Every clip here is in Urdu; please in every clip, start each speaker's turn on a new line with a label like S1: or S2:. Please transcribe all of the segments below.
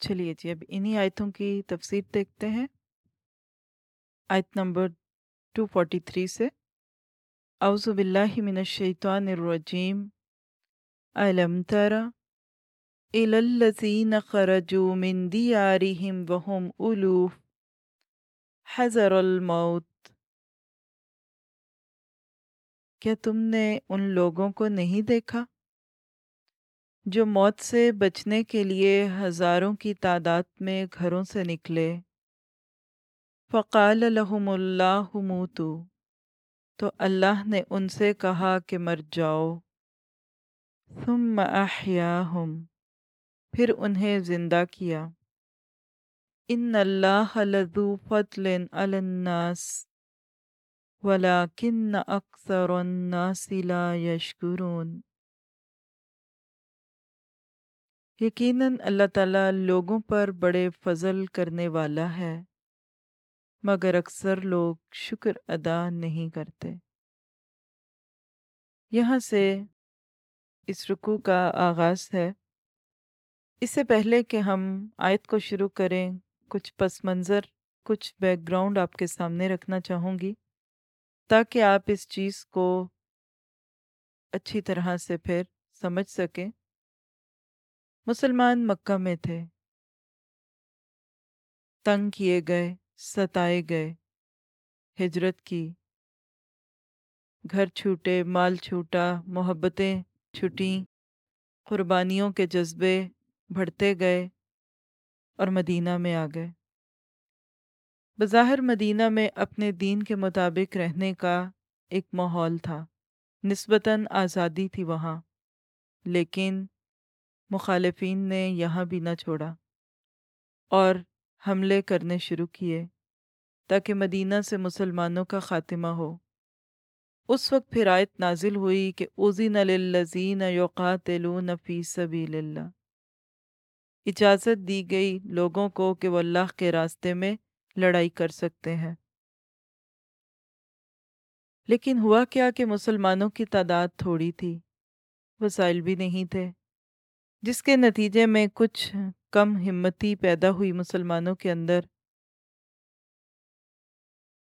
S1: چلیے جی اب انہی آیتوں کی تفسیر دیکھتے ہیں۔ آیت نمبر 243 سے۔ اعوذ باللہ من الشیطان الرجیم۔ علم ترى الى الذين خرجوا من ديارهم وهم الوف حذر الموت۔ کیا تم نے ان لوگوں کو نہیں دیکھا؟ جو موت سے بچنے کے لیے ہزاروں کی تعداد میں گھروں سے نکلے۔ فقال لهم اللہ موتو تو اللہ نے ان سے کہا کہ مر جاؤ۔ ثم احیاہم پھر انہیں زندہ کیا۔ ان اللہ لذو فضل علی الناس۔ ولیکن اکثر الناس لا یشکرون یقیناً اللہ تعالیٰ لوگوں پر بڑے فضل کرنے والا ہے، مگر اکثر لوگ شکر ادا نہیں کرتے۔ یہاں سے اس رکو کا آغاز ہے۔ اس سے پہلے کہ ہم آیت کو شروع کریں، کچھ پس منظر، کچھ بیک گراؤنڈ آپ کے سامنے رکھنا چاہوں گی، تاکہ آپ اس چیز کو اچھی طرح سے پھر سمجھ سکیں۔ مسلمان مکہ میں تھے۔ تنگ کیے گئے، ستائے گئے۔ ہجرت کی۔ گھر چھوٹے، مال چھوٹا، محبتیں چھٹیں قربانیوں کے جذبے بڑھتے گئے اور مدینہ میں آ گئے۔ بظاہر مدینہ میں اپنے دین کے مطابق رہنے کا ایک ماحول تھا۔ نسبتاً آزادی تھی وہاں۔ لیکن مخالفین نے یہاں بھی نہ چھوڑا اور حملے کرنے شروع کیے تاکہ مدینہ سے مسلمانوں کا خاتمہ ہو۔ اس وقت پھر آیت نازل ہوئی کہ اوزین للذین یقاتلون فی سبیل اللہ اجازت دی گئی لوگوں کو کہ وہ اللہ کے راستے میں لڑائی کر سکتے ہیں۔ لیکن ہوا کیا کہ مسلمانوں کی تعداد تھوڑی تھی۔ وسائل بھی نہیں تھے۔ جس کے نتیجے میں کچھ کم ہمتی پیدا ہوئی مسلمانوں کے اندر۔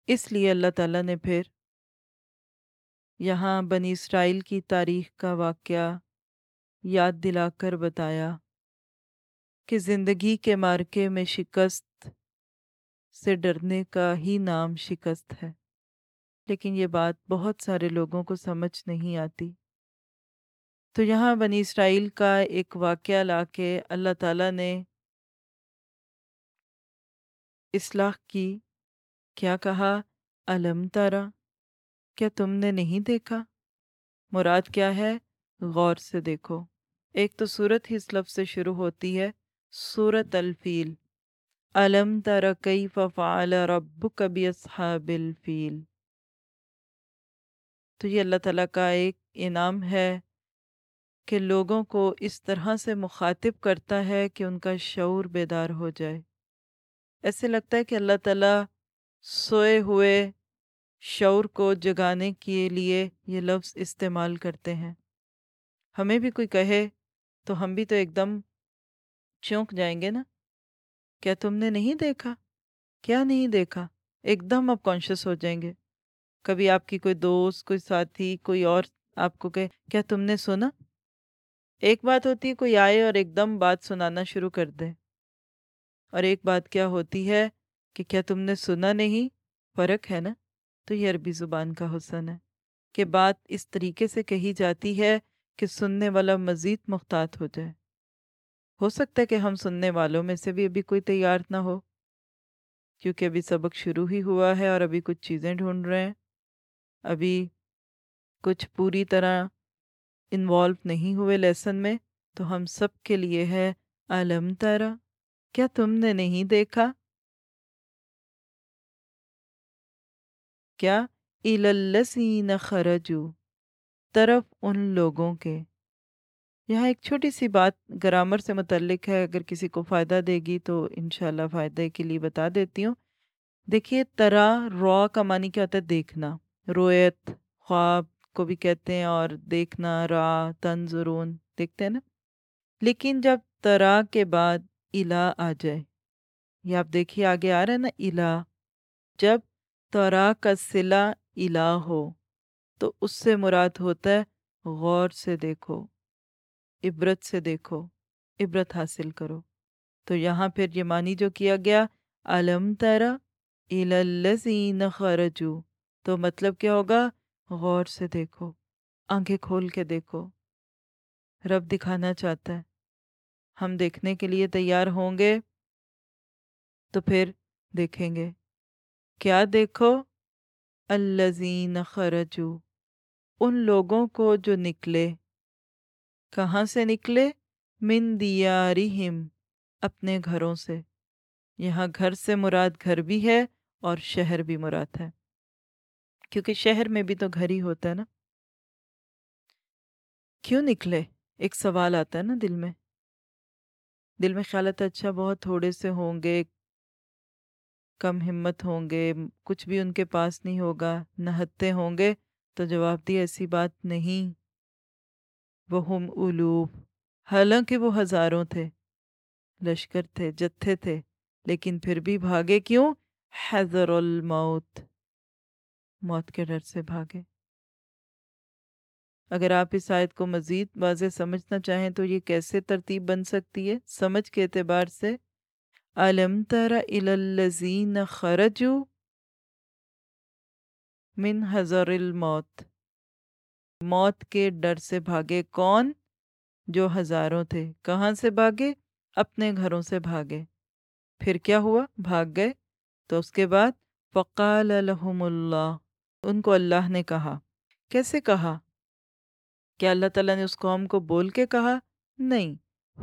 S1: اس لیے اللہ تعالیٰ نے پھر یہاں بنی اسرائیل کی تاریخ کا واقعہ یاد دلا کر بتایا کہ زندگی کے مارکے میں شکست سے ڈرنے کا ہی نام شکست ہے، لیکن یہ بات بہت سارے لوگوں کو سمجھ نہیں آتی۔ تو یہاں بنی اسرائیل کا ایک واقعہ لا کے اللہ تعالیٰ نے اصلاح کی۔ کیا کہا؟ علم تارا، کیا تم نے نہیں دیکھا؟ مراد کیا ہے؟ غور سے دیکھو۔ ایک تو صورت ہی اس لفظ سے شروع ہوتی ہے صورت الفیل۔ علم تارا کئی ففعل رب کبھی اصحاب الفیل تو یہ اللہ تعالیٰ کا ایک انعام ہے۔ کہ لوگوں کو اس طرح سے مخاطب کرتا ہے کہ ان کا شعور بیدار ہو جائے۔ ایسے لگتا ہے کہ اللہ تعالیٰ سوئے ہوئے شعور کو جگانے کے لیے یہ لفظ استعمال کرتے ہیں۔ ہمیں بھی کوئی کہے تو ہم بھی تو ایک دم چونک جائیں گے نا۔ کیا تم نے نہیں دیکھا؟ کیا نہیں دیکھا؟ ایک دم اب کانشیس ہو جائیں گے۔ کبھی آپ کی کوئی دوست، کوئی ساتھی، کوئی اور آپ کو کہے، کیا تم نے سنا؟ ایک بات ہوتی ہے، کوئی آئے اور ایک دم بات سنانا شروع کر دے۔ اور ایک بات کیا ہوتی ہے کہ کیا تم نے سنا نہیں؟ فرق ہے نا؟ تو یہ عربی زبان کا حسن ہے کہ بات اس طریقے سے کہی جاتی ہے کہ سننے والا مزید محتاط ہو جائے۔ ہو سکتا ہے کہ ہم سننے والوں میں سے بھی ابھی کوئی تیار نہ ہو، کیونکہ ابھی سبق شروع ہی ہوا ہے اور ابھی کچھ چیزیں ڈھونڈ رہے ہیں۔ ابھی کچھ پوری طرح انوالو نہیں ہوئے لیسن میں، تو ہم سب کے لیے ہے علم تارا کیا تم نے نہیں دیکھا؟ کیا؟ السین خرجو طرف ان لوگوں کے۔ یہاں ایک چھوٹی سی بات گرامر سے متعلق ہے، اگر کسی کو فائدہ دے گی تو انشاءاللہ فائدہ کے لیے بتا دیتی ہوں۔ دیکھیے، ترا، را کا معنی کیا ہوتا ہے؟ دیکھنا۔ رویت، خواب۔ کو بھی کہتے ہیں اور دیکھنا را تنظرون دیکھتے ہیں نا۔ لیکن جب ترا کے بعد الہ آ جائے، یہ آپ دیکھیے آگے آ رہا ہے نا الہ جب تورا کا صلہ الہ ہو، تو اس سے مراد ہوتا ہے غور سے دیکھو، عبرت سے دیکھو، عبرت حاصل کرو۔ تو یہاں پھر یہ معنی جو کیا گیا علم ترا الزین خرجو۔ تو مطلب کیا ہوگا؟ غور سے دیکھو، آنکھیں کھول کے دیکھو۔ رب دکھانا چاہتا ہے۔ ہم دیکھنے کے لیے تیار ہوں گے تو پھر دیکھیں گے۔ کیا دیکھو؟ الزین خرجو۔ ان لوگوں کو جو نکلے۔ کہاں سے نکلے؟ من دیارہم، اپنے گھروں سے۔ یہاں گھر سے مراد گھر بھی ہے اور شہر بھی مراد ہے۔ کیونکہ شہر میں بھی تو گھر ہی ہوتا ہے نا۔ کیوں نکلے؟ ایک سوال آتا ہے نا دل میں۔ دل میں خیال آتا اچھا بہت تھوڑے سے ہوں گے، کم ہمت ہوں گے، کچھ بھی ان کے پاس نہیں ہوگا، نہتے ہوں گے، تو جواب دی ایسی بات نہیں۔ وہ ہم الوف حالانکہ وہ ہزاروں تھے، لشکر تھے، جتھے تھے، لیکن پھر بھی بھاگے کیوں؟ حضر الموت۔ موت کے ڈر سے بھاگے۔ اگر آپ اس آیت کو مزید واضح سمجھنا چاہیں تو یہ کیسے ترتیب بن سکتی ہے؟ سمجھ کے اعتبار سے علم تر الزین خرجو من حضر الموت موت کے ڈر سے بھاگے کون؟ جو ہزاروں تھے۔ کہاں سے بھاگے؟ اپنے گھروں سے بھاگے۔ پھر کیا ہوا؟ بھاگ گئے۔ تو اس کے بعد فقال لهم اللہ۔ ان کو اللہ نے کہا۔ کیسے کہا؟ کیا اللہ تعالیٰ نے اس قوم کو بول کے کہا؟ نہیں،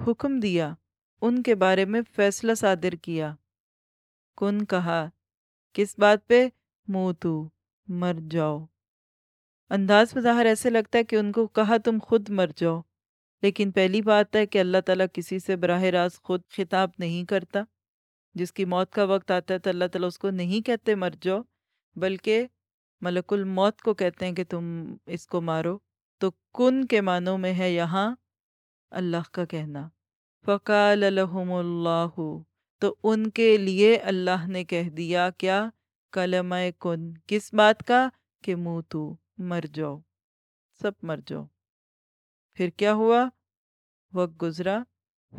S1: حکم دیا، ان کے بارے میں فیصلہ صادر کیا۔ کن کہا، کس بات پہ؟ منہ تو، مر جاؤ۔ انداز بظاہر ایسے لگتا ہے کہ ان کو کہا تم خود مر جاؤ۔ لیکن پہلی بات ہے کہ اللہ تعالیٰ کسی سے براہ راست خود خطاب نہیں کرتا۔ جس کی موت کا وقت آتا ہے تو اللہ تعالیٰ اس کو نہیں کہتے مر جاؤ، بلکہ ملک الموت کو کہتے ہیں کہ تم اس کو مارو۔ تو کن کے معنوں میں ہے یہاں اللہ کا کہنا؟ فقال لهم اللہ تو ان کے لیے اللہ نے کہہ دیا، کیا؟ کلمہ کن۔ کس بات کا؟ کہ منہ تو مر جاؤ۔ سب مر جاؤ۔ پھر کیا ہوا؟ وقت گزرا۔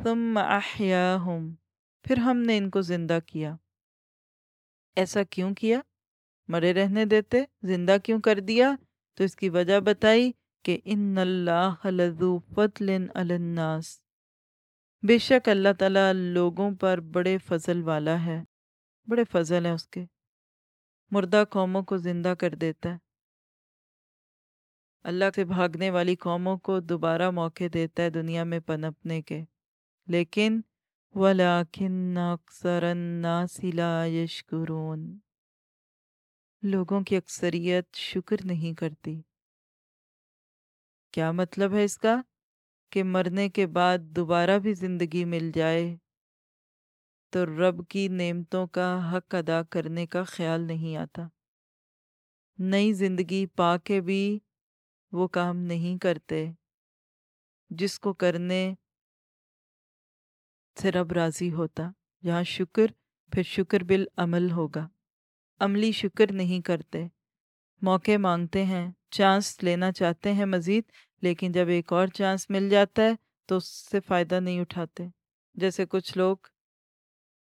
S1: ثم احیاہم پھر ہم نے ان کو زندہ کیا۔ ایسا کیوں کیا؟ مرے رہنے دیتے، زندہ کیوں کر دیا؟ تو اس کی وجہ بتائی کہ ان اللہ لذو فضل علی الناس۔ بے شک اللہ تعالیٰ لوگوں پر بڑے فضل والا ہے۔ بڑے فضل ہیں اس کے۔ مردہ قوموں کو زندہ کر دیتا ہے۔ اللہ سے بھاگنے والی قوموں کو دوبارہ موقع دیتا ہے دنیا میں پنپنے کے۔ لیکن وَلَكِنَّ أَكْثَرَ النَّاسِ لَا يَشْكُرُونَ لوگوں کی اکثریت شکر نہیں کرتی۔ کیا مطلب ہے اس کا؟ کہ مرنے کے بعد دوبارہ بھی زندگی مل جائے تو رب کی نعمتوں کا حق ادا کرنے کا خیال نہیں آتا۔ نئی زندگی پا کے بھی وہ کام نہیں کرتے جس کو کرنے سے رب راضی ہوتا۔ جہاں شکر، پھر شکر بالعمل ہوگا۔ عملی شکر نہیں کرتے۔ موقع مانگتے ہیں، چانس لینا چاہتے ہیں مزید، لیکن جب ایک اور چانس مل جاتا ہے تو اس سے فائدہ نہیں اٹھاتے۔ جیسے کچھ لوگ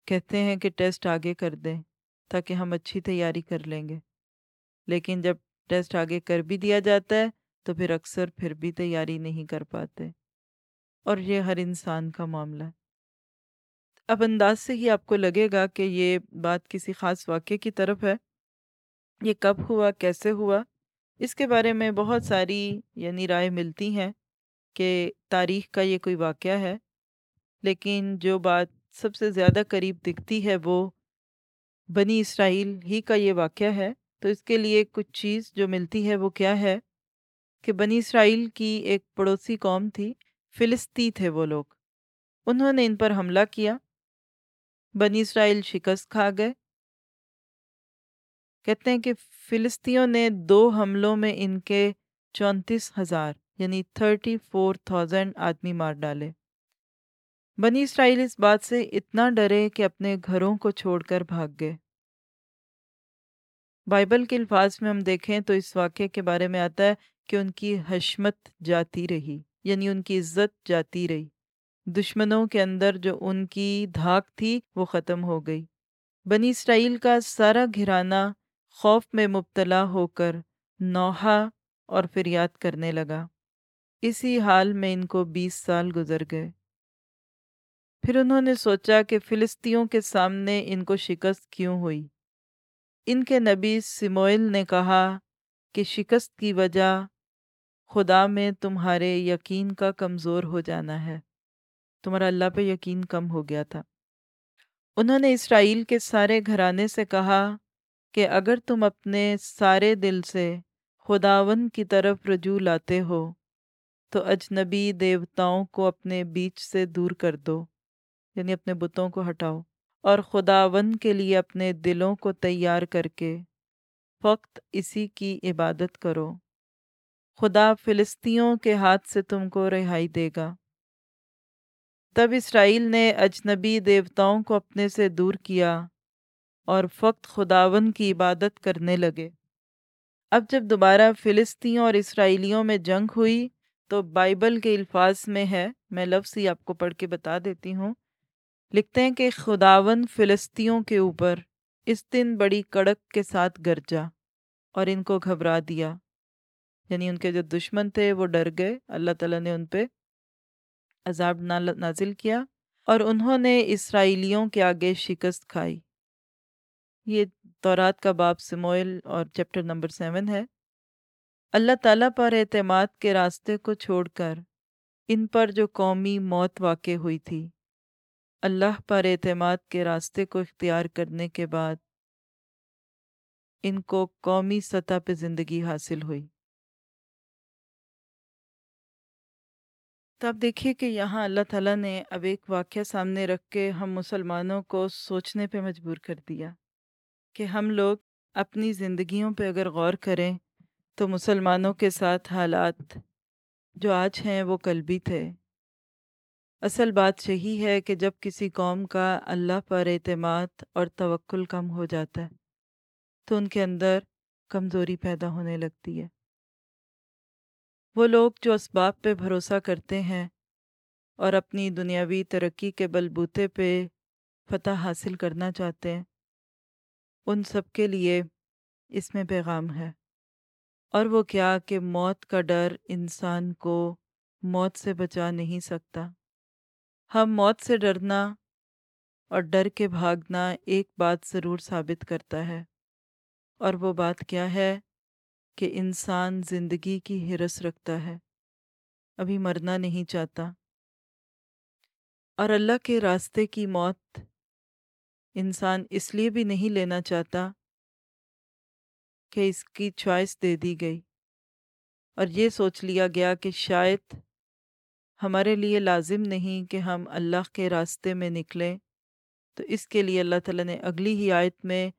S1: کہتے ہیں کہ ٹیسٹ آگے کر دیں تاکہ ہم اچھی تیاری کر لیں گے۔ لیکن جب ٹیسٹ آگے کر بھی دیا جاتا ہے تو پھر اکثر پھر بھی تیاری نہیں کر پاتے۔ اور یہ ہر انسان کا معاملہ ہے۔ اب انداز سے ہی آپ کو لگے گا کہ یہ بات کسی خاص واقعے کی طرف ہے۔ یہ کب ہوا، کیسے ہوا؟ اس کے بارے میں بہت ساری یعنی رائے ملتی ہیں کہ تاریخ کا یہ کوئی واقعہ ہے۔ لیکن جو بات سب سے زیادہ قریب دکھتی ہے وہ بنی اسرائیل ہی کا یہ واقعہ ہے۔ تو اس کے لیے کچھ چیز جو ملتی ہے وہ کیا ہے؟ کہ بنی اسرائیل کی ایک پڑوسی قوم تھی فلسطی تھے وہ لوگ۔ انہوں نے ان پر حملہ کیا۔ بنی اسرائیل شکست کھا گئے۔ کہتے ہیں کہ فلسطینوں نے دو حملوں میں ان کے چونتیس ہزار یعنی تھرٹی فور تھاؤزینڈ آدمی مار ڈالے۔ بنی اسرائیل اس بات سے اتنا ڈرے کہ اپنے گھروں کو چھوڑ کر بھاگ گئے۔ بائبل کے الفاظ میں ہم دیکھیں تو اس واقعے کے بارے میں آتا ہے کہ ان کی حشمت جاتی رہی یعنی ان کی عزت جاتی رہی۔ دشمنوں کے اندر جو ان کی دھاک تھی وہ ختم ہو گئی۔ بنی اسرائیل کا سارا گھرانہ خوف میں مبتلا ہو کر نوحہ اور فریاد کرنے لگا۔ اسی حال میں ان کو بیس سال گزر گئے۔ پھر انہوں نے سوچا کہ فلسطینوں کے سامنے ان کو شکست کیوں ہوئی۔ ان کے نبی سموئل نے کہا کہ شکست کی وجہ خدا میں تمہارے یقین کا کمزور ہو جانا ہے۔ تمہارا اللہ پہ یقین کم ہو گیا تھا۔ انہوں نے اسرائیل کے سارے گھرانے سے کہا کہ اگر تم اپنے سارے دل سے خداون کی طرف رجوع لاتے ہو، تو اجنبی دیوتاؤں کو اپنے بیچ سے دور کر دو یعنی اپنے بتوں کو ہٹاؤ، اور خداون کے لیے اپنے دلوں کو تیار کر کے فقط اسی کی عبادت کرو۔ خدا فلسطینوں کے ہاتھ سے تم کو رہائی دے گا۔ تب اسرائیل نے اجنبی دیوتاؤں کو اپنے سے دور کیا اور فقط خداون کی عبادت کرنے لگے۔ اب جب دوبارہ فلسطینوں اور اسرائیلیوں میں جنگ ہوئی تو بائبل کے الفاظ میں ہے، میں لفظ ہی آپ کو پڑھ کے بتا دیتی ہوں۔ لکھتے ہیں کہ خداون فلسطینوں کے اوپر اس دن بڑی کڑک کے ساتھ گرجا اور ان کو گھبرا دیا۔ یعنی ان کے جو دشمن تھے وہ ڈر گئے، اللہ تعالیٰ نے ان پہ عذاب نازل کیا اور انہوں نے اسرائیلیوں کے آگے شکست کھائی۔ یہ تورات کا باب سموئل اور چیپٹر نمبر سیون ہے۔ اللہ تعالیٰ پر اعتماد کے راستے کو چھوڑ کر ان پر جو قومی موت واقع ہوئی تھی، اللہ پر اعتماد کے راستے کو اختیار کرنے کے بعد ان کو قومی سطح پہ زندگی حاصل ہوئی۔ تو اب دیکھیے کہ یہاں اللہ تعالیٰ نے اب ایک واقعہ سامنے رکھ کے ہم مسلمانوں کو سوچنے پہ مجبور کر دیا کہ ہم لوگ اپنی زندگیوں پہ اگر غور کریں تو مسلمانوں کے ساتھ حالات جو آج ہیں وہ کل بھی تھے۔ اصل بات یہی ہے کہ جب کسی قوم کا اللہ پر اعتماد اور توکل کم ہو جاتا ہے تو ان کے اندر کمزوری پیدا ہونے لگتی ہے۔ وہ لوگ جو اسباب پہ بھروسہ کرتے ہیں اور اپنی دنیاوی ترقی کے بلبوتے پہ فتح حاصل کرنا چاہتے ہیں، ان سب کے لیے اس میں پیغام ہے۔ اور وہ کیا کہ موت کا ڈر انسان کو موت سے بچا نہیں سکتا۔ ہم موت سے ڈرنا اور ڈر کے بھاگنا ایک بات ضرور ثابت کرتا ہے۔ اور وہ بات کیا ہے؟ کہ انسان زندگی کی ہرس رکھتا ہے، ابھی مرنا نہیں چاہتا۔ اور اللہ کے راستے کی موت انسان اس لیے بھی نہیں لینا چاہتا کہ اس کی چوائس دے دی گئی۔ اور یہ سوچ لیا گیا کہ شاید ہمارے لیے لازم نہیں کہ ہم اللہ کے راستے میں نکلیں۔ تو اس کے لیے اللہ تعالیٰ نے اگلی ہی آیت میں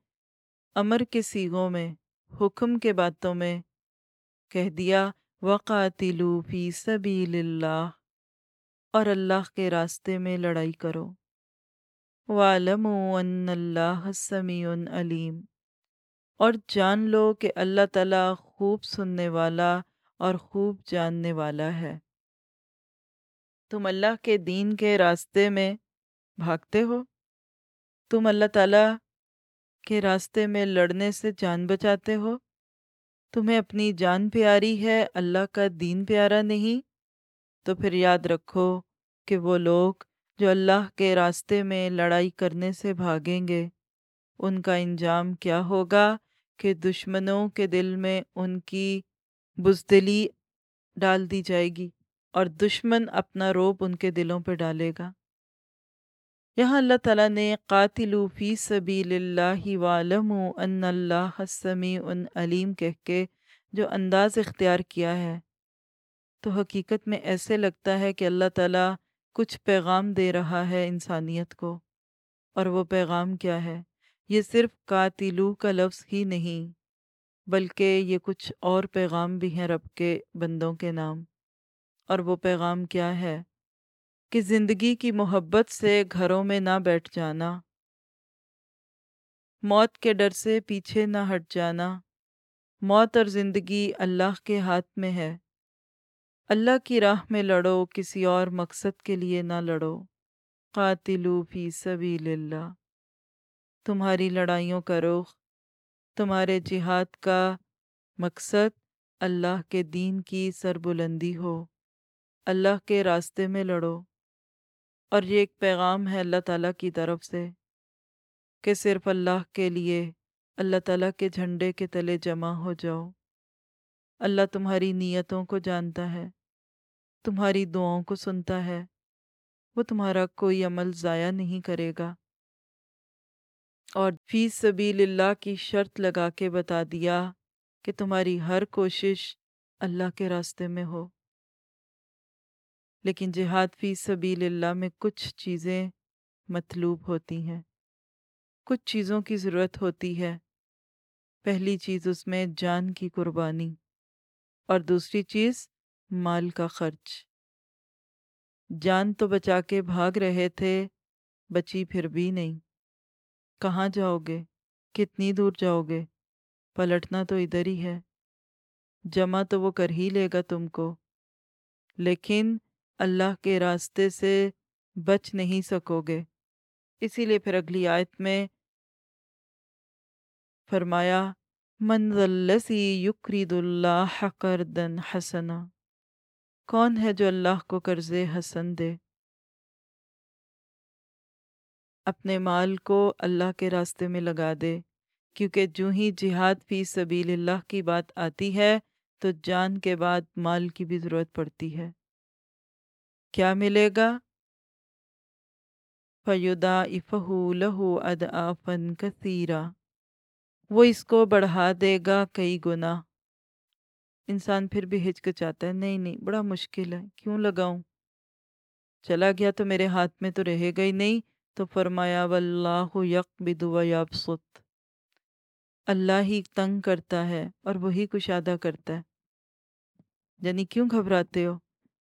S1: امر کے سیغوں میں حکم کے باتوں میں کہہ دیا وقاتلو فی سبیل اللہ اور اللہ کے راستے میں لڑائی کرو۔ وَعْلَمُوا أَنَّ اللَّهَ سَمِيعٌ علیم اور جان لو کہ اللہ تعالیٰ خوب سننے والا اور خوب جاننے والا ہے۔ تم اللہ کے دین کے راستے میں بھاگتے ہو۔ تم اللہ تعالیٰ کے راستے میں لڑنے سے جان بچاتے ہو؟ تمہیں اپنی جان پیاری ہے، اللہ کا دین پیارا نہیں؟ تو پھر یاد رکھو کہ وہ لوگ جو اللہ کے راستے میں لڑائی کرنے سے بھاگیں گے، ان کا انجام کیا ہوگا کہ دشمنوں کے دل میں ان کی بزدلی ڈال دی جائے گی اور دشمن اپنا روب ان کے دلوں پہ ڈالے گا۔ یہاں اللہ تعالیٰ نے قاتل فی سبیل اللہ والم ان اللہ سمیع ان علیم کہہ کے جو انداز اختیار کیا ہے۔ تو حقیقت میں ایسے لگتا ہے کہ اللہ تعالیٰ کچھ پیغام دے رہا ہے انسانیت کو۔ اور وہ پیغام کیا ہے؟ یہ صرف قاتلو کا لفظ ہی نہیں، بلکہ یہ کچھ اور پیغام بھی ہیں رب کے بندوں کے نام۔ اور وہ پیغام کیا ہے؟ کہ زندگی کی محبت سے گھروں میں نہ بیٹھ جانا۔ موت کے ڈر سے پیچھے نہ ہٹ جانا۔ موت اور زندگی اللہ کے ہاتھ میں ہے۔ اللہ کی راہ میں لڑو، کسی اور مقصد کے لیے نہ لڑو۔ قاتلو فی سبیل اللہ۔ تمہاری لڑائیوں کا رخ، تمہارے جہاد کا مقصد اللہ کے دین کی سربلندی ہو۔ اللہ کے راستے میں لڑو۔ اور یہ ایک پیغام ہے اللہ تعالیٰ کی طرف سے کہ صرف اللہ کے لیے اللہ تعالیٰ کے جھنڈے کے تلے جمع ہو جاؤ۔ اللہ تمہاری نیتوں کو جانتا ہے، تمہاری دعاؤں کو سنتا ہے، وہ تمہارا کوئی عمل ضائع نہیں کرے گا۔ اور فی سبیل اللہ کی شرط لگا کے بتا دیا کہ تمہاری ہر کوشش اللہ کے راستے میں ہو۔ لیکن جہاد فی سبیل اللہ میں کچھ چیزیں مطلوب ہوتی ہیں۔ کچھ چیزوں کی ضرورت ہوتی ہے۔ پہلی چیز اس میں جان کی قربانی اور دوسری چیز مال کا خرچ۔ جان تو بچا کے بھاگ رہے تھے، بچی پھر بھی نہیں۔ کہاں جاؤ گے؟ کتنی دور جاؤ گے؟ پلٹنا تو ادھر ہی ہے۔ جمع تو وہ کر ہی لے گا تم کو۔ لیکن اللہ کے راستے سے بچ نہیں سکو گے اسی لیے پھر اگلی آیت میں فرمایا منزلسی یکرید اللہ قردن حسنا کون ہے جو اللہ کو قرض حسن دے؟ اپنے مال کو اللہ کے راستے میں لگا دے، کیونکہ جو ہی جہاد فی سبیل اللہ کی بات آتی ہے، تو جان کے بعد مال کی بھی ضرورت پڑتی ہے۔ کیا ملے گا فیدا افہو لہو ادا فن کثیرہ وہ اس کو بڑھا دے گا کئی گنا انسان پھر بھی ہچکچاتا ہے نہیں نہیں بڑا مشکل ہے کیوں لگاؤں چلا گیا تو میرے ہاتھ میں تو رہے گا ہی نہیں تو فرمایا واللہ یقبض و یبسط اللہ ہی تنگ کرتا ہے اور وہی کشادہ کرتا ہے یعنی کیوں گھبراتے ہو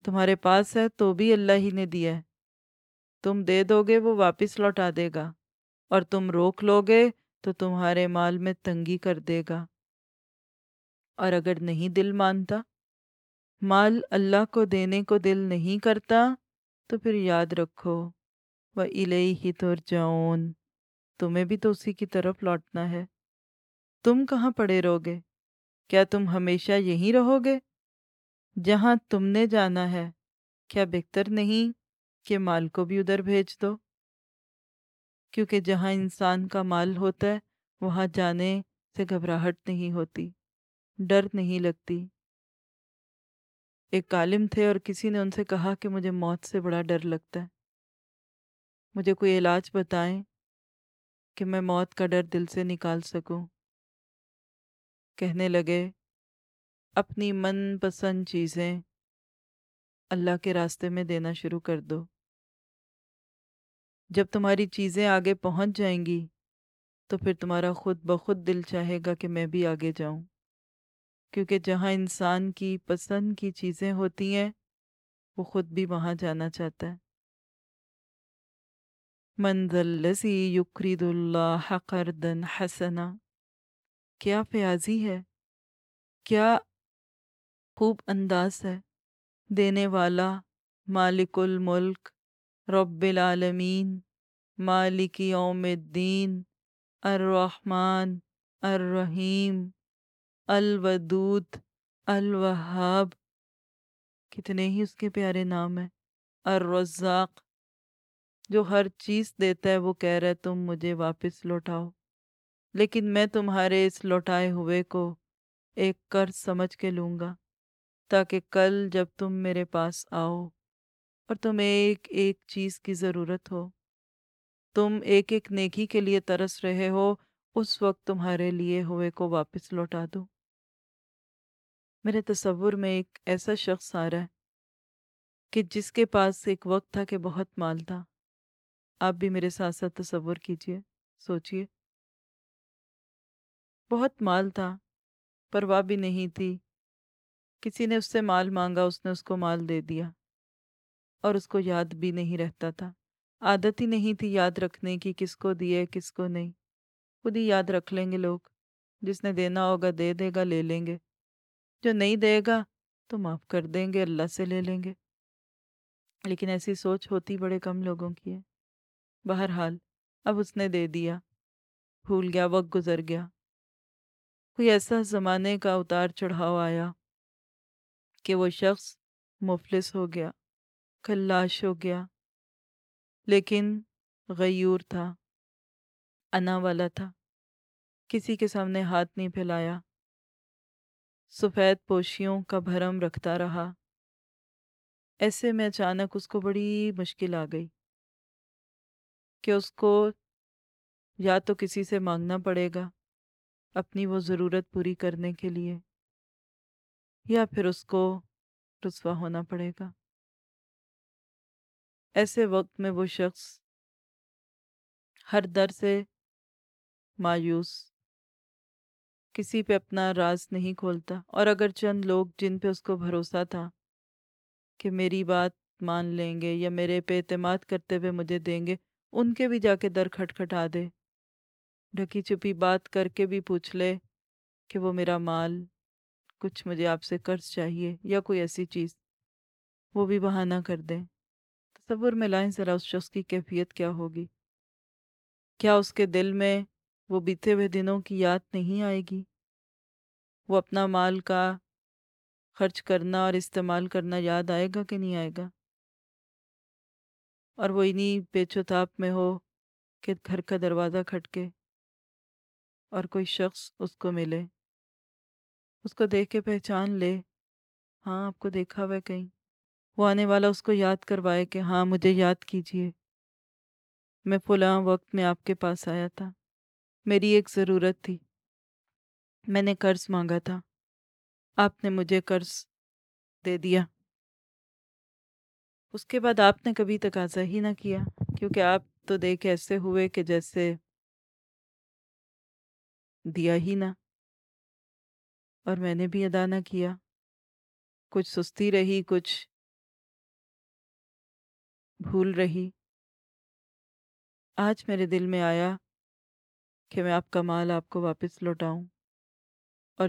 S1: تمہارے پاس ہے تو بھی اللہ ہی نے دیا ہے۔ تم دے دو گے وہ واپس لوٹا دے گا، اور تم روک لو گے تو تمہارے مال میں تنگی کر دے گا۔ اور اگر نہیں دل مانتا، مال اللہ کو دینے کو دل نہیں کرتا، تو پھر یاد رکھو و ہی ترجعون، تمہیں بھی تو اسی کی طرف لوٹنا ہے۔ تم کہاں پڑے رہو گے؟ کیا تم ہمیشہ یہیں رہو گے؟ جہاں تم نے جانا ہے، کیا بہتر نہیں کہ مال کو بھی ادھر بھیج دو؟ کیونکہ جہاں انسان کا مال ہوتا ہے، وہاں جانے سے گھبراہٹ نہیں ہوتی، ڈر نہیں لگتی۔ ایک عالم تھے اور کسی نے ان سے کہا کہ مجھے موت سے بڑا ڈر لگتا ہے۔ مجھے کوئی علاج بتائیں کہ میں موت کا ڈر دل سے نکال سکوں؟ کہنے لگے اپنی من پسند چیزیں اللہ کے راستے میں دینا شروع کر دو۔ جب تمہاری چیزیں آگے پہنچ جائیں گی، تو پھر تمہارا خود بخود دل چاہے گا کہ میں بھی آگے جاؤں۔ کیونکہ جہاں انسان کی پسند کی چیزیں ہوتی ہیں، وہ خود بھی وہاں جانا چاہتا ہے۔ منزل لذی یقرید اللہ قردن حسنا۔ کیا فیاضی ہے؟ کیا خوب انداز ہے۔ دینے والا مالک الملک رب العالمین، مالک یوم الدین، الرحمن، الرحیم، الودود، الوہاب۔ کتنے ہی اس کے پیارے نام ہیں۔ الرزاق، جو ہر چیز دیتا ہے، وہ کہہ رہا ہے، تم مجھے واپس لوٹاؤ۔ لیکن میں تمہارے اس لوٹائے ہوئے کو ایک قرض سمجھ کے لوں گا۔ تاکہ کل جب تم میرے پاس آؤ اور تمہیں ایک ایک چیز کی ضرورت ہو، تم ایک ایک نیکی کے لیے ترس رہے ہو، اس وقت تمہارے لیے ہوئے کو واپس لوٹا دو۔ میرے تصور میں ایک ایسا شخص آ رہا ہے کہ جس کے پاس ایک وقت تھا کہ بہت مال تھا۔ آپ بھی میرے ساتھ ساتھ تصور کیجیے، سوچئے۔ بہت مال تھا، پرواہ بھی نہیں تھی۔ کسی نے اس سے مال مانگا، اس نے اس کو مال دے دیا اور اس کو یاد بھی نہیں رہتا تھا۔ عادت ہی نہیں تھی یاد رکھنے کی کس کو دیے، کس کو نہیں۔ خود ہی یاد رکھ لیں گے لوگ۔ جس نے دینا ہوگا دے دے گا، لے لیں گے۔ جو نہیں دے گا تو معاف کر دیں گے، اللہ سے لے لیں گے۔ لیکن ایسی سوچ ہوتی بڑے کم لوگوں کی ہے۔ بہرحال، اب اس نے دے دیا۔ بھول گیا، وقت گزر گیا۔ کوئی ایسا زمانے کا اتار چڑھاؤ آیا کہ وہ شخص مفلس ہو گیا کلاش ہو گیا، لیکن غیور تھا، انا والا تھا، کسی کے سامنے ہاتھ نہیں پھیلایا۔ سفید پوشیوں کا بھرم رکھتا رہا۔ ایسے میں اچانک اس کو بڑی مشکل آ گئی کہ اس کو یا تو کسی سے مانگنا پڑے گا اپنی وہ ضرورت پوری کرنے کے لیے۔ یا پھر اس کو رسوا ہونا پڑے گا ایسے وقت میں وہ شخص ہر در سے مایوس کسی پہ اپنا راز نہیں کھولتا اور اگر چند لوگ جن پہ اس کو بھروسہ تھا کہ میری بات مان لیں گے یا میرے پہ اعتماد کرتے ہوئے مجھے دیں گے ان کے بھی جا کے در کھٹکھٹا دے ڈھکی چھپی بات کر کے بھی پوچھ لے کہ وہ میرا مال کچھ مجھے آپ سے قرض چاہیے یا کوئی ایسی چیز، وہ بھی بہانہ کر دیں۔ تصور میں لائن ذرا اس شخص کی کیفیت کیا ہوگی۔ کیا اس کے دل میں وہ بیتے ہوئے دنوں کی یاد نہیں آئے گی؟ وہ اپنا مال کا خرچ کرنا اور استعمال کرنا یاد آئے گا کہ نہیں آئے گا؟ اور وہ انہی پیچ و تاپ میں ہو کہ گھر کا دروازہ کھٹکے اور کوئی شخص اس کو ملے۔ اس کو دیکھ کے پہچان لے۔ ہاں آپ کو دیکھا ہوا کہیں۔ وہ آنے والا اس کو یاد کروائے کہ ہاں مجھے یاد کیجیے میں فلاں وقت میں آپ کے پاس آیا تھا۔ میری ایک ضرورت تھی۔ میں نے قرض مانگا تھا۔ آپ نے مجھے قرض دے دیا۔ اس کے بعد آپ نے کبھی تقاضا ہی نہ کیا، کیونکہ آپ تو دیکھ ایسے ہوئے کہ جیسے دیا ہی نہ۔ اور میں نے بھی ادا نہ کیا۔ کچھ سستی رہی، کچھ بھول رہی۔ آج میرے دل میں آیا کہ میں آپ کا مال آپ کو واپس لوٹاؤں اور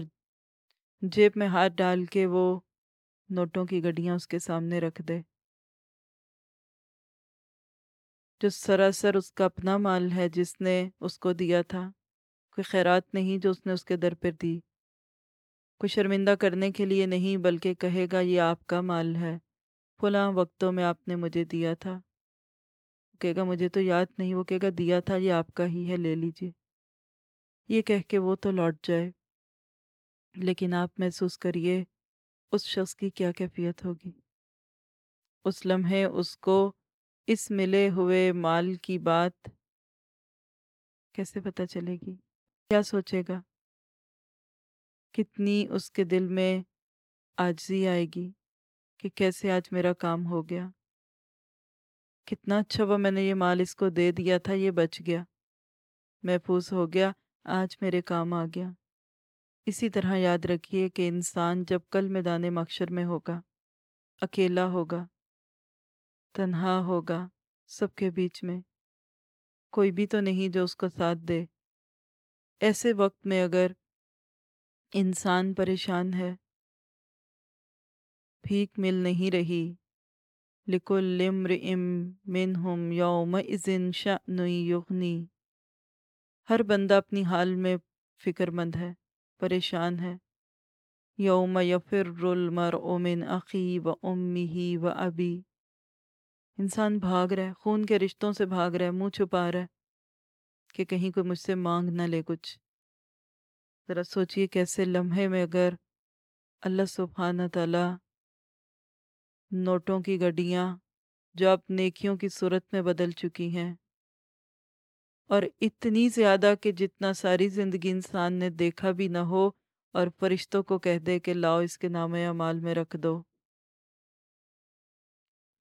S1: جیب میں ہاتھ ڈال کے وہ نوٹوں کی گڈیاں اس کے سامنے رکھ دے۔ جو سراسر اس کا اپنا مال ہے، جس نے اس کو دیا تھا، کوئی خیرات نہیں جو اس نے اس کے در پر دی۔ کوئی شرمندہ کرنے کے لیے نہیں بلکہ کہے گا، یہ آپ کا مال ہے۔ فلاں وقتوں میں آپ نے مجھے دیا تھا۔ کہے گا، مجھے تو یاد نہیں۔ وہ کہے گا، دیا تھا، یہ آپ کا ہی ہے، لے لیجیے۔ یہ کہہ کے وہ تو لوٹ جائے۔ لیکن آپ محسوس کریے، اس شخص کی کیا کیفیت ہوگی۔ اس لمحے اس کو اس ملے ہوئے مال کی بات کیسے پتہ چلے گی؟ کیا سوچے گا؟ کتنی اس کے دل میں آجزی آئے گی کہ کیسے آج میرا کام ہو گیا۔ کتنا اچھا وہ میں نے یہ مال اس کو دے دیا تھا، یہ بچ گیا۔ محفوظ ہو گیا، آج میرے کام آ گیا۔ اسی طرح یاد رکھیے کہ انسان جب کل میدان مکشر میں ہوگا، اکیلا ہوگا، تنہا ہوگا سب کے بیچ میں۔ کوئی بھی تو نہیں جو اس کو ساتھ دے۔ ایسے وقت میں اگر انسان پریشان ہے۔ بھیک مل نہیں رہی۔ لِكُلِّ امْرِئٍ مِّنْهُمْ يَوْمَئِذٍ شَأْنٌ يُغْنِي ہر بندہ اپنی حال میں فکر مند ہے، پریشان ہے۔ یوم یفر المرء من اخی و امی و ابی۔ انسان بھاگ رہا ہے، خون کے رشتوں سے بھاگ رہا ہے، منہ چھپا رہا ہے کہ کہیں کوئی مجھ سے مانگ نہ لے کچھ۔ ذرا سوچئے کیسے لمحے میں اگر اللہ سبحانہ تعالی نوٹوں کی گڈیاں جو اب نیکیوں کی صورت میں بدل چکی ہیں اور اتنی زیادہ کہ جتنا ساری زندگی انسان نے دیکھا بھی نہ ہو اور فرشتوں کو کہہ دے کہ لاؤ اس کے نام اعمال میں رکھ دو۔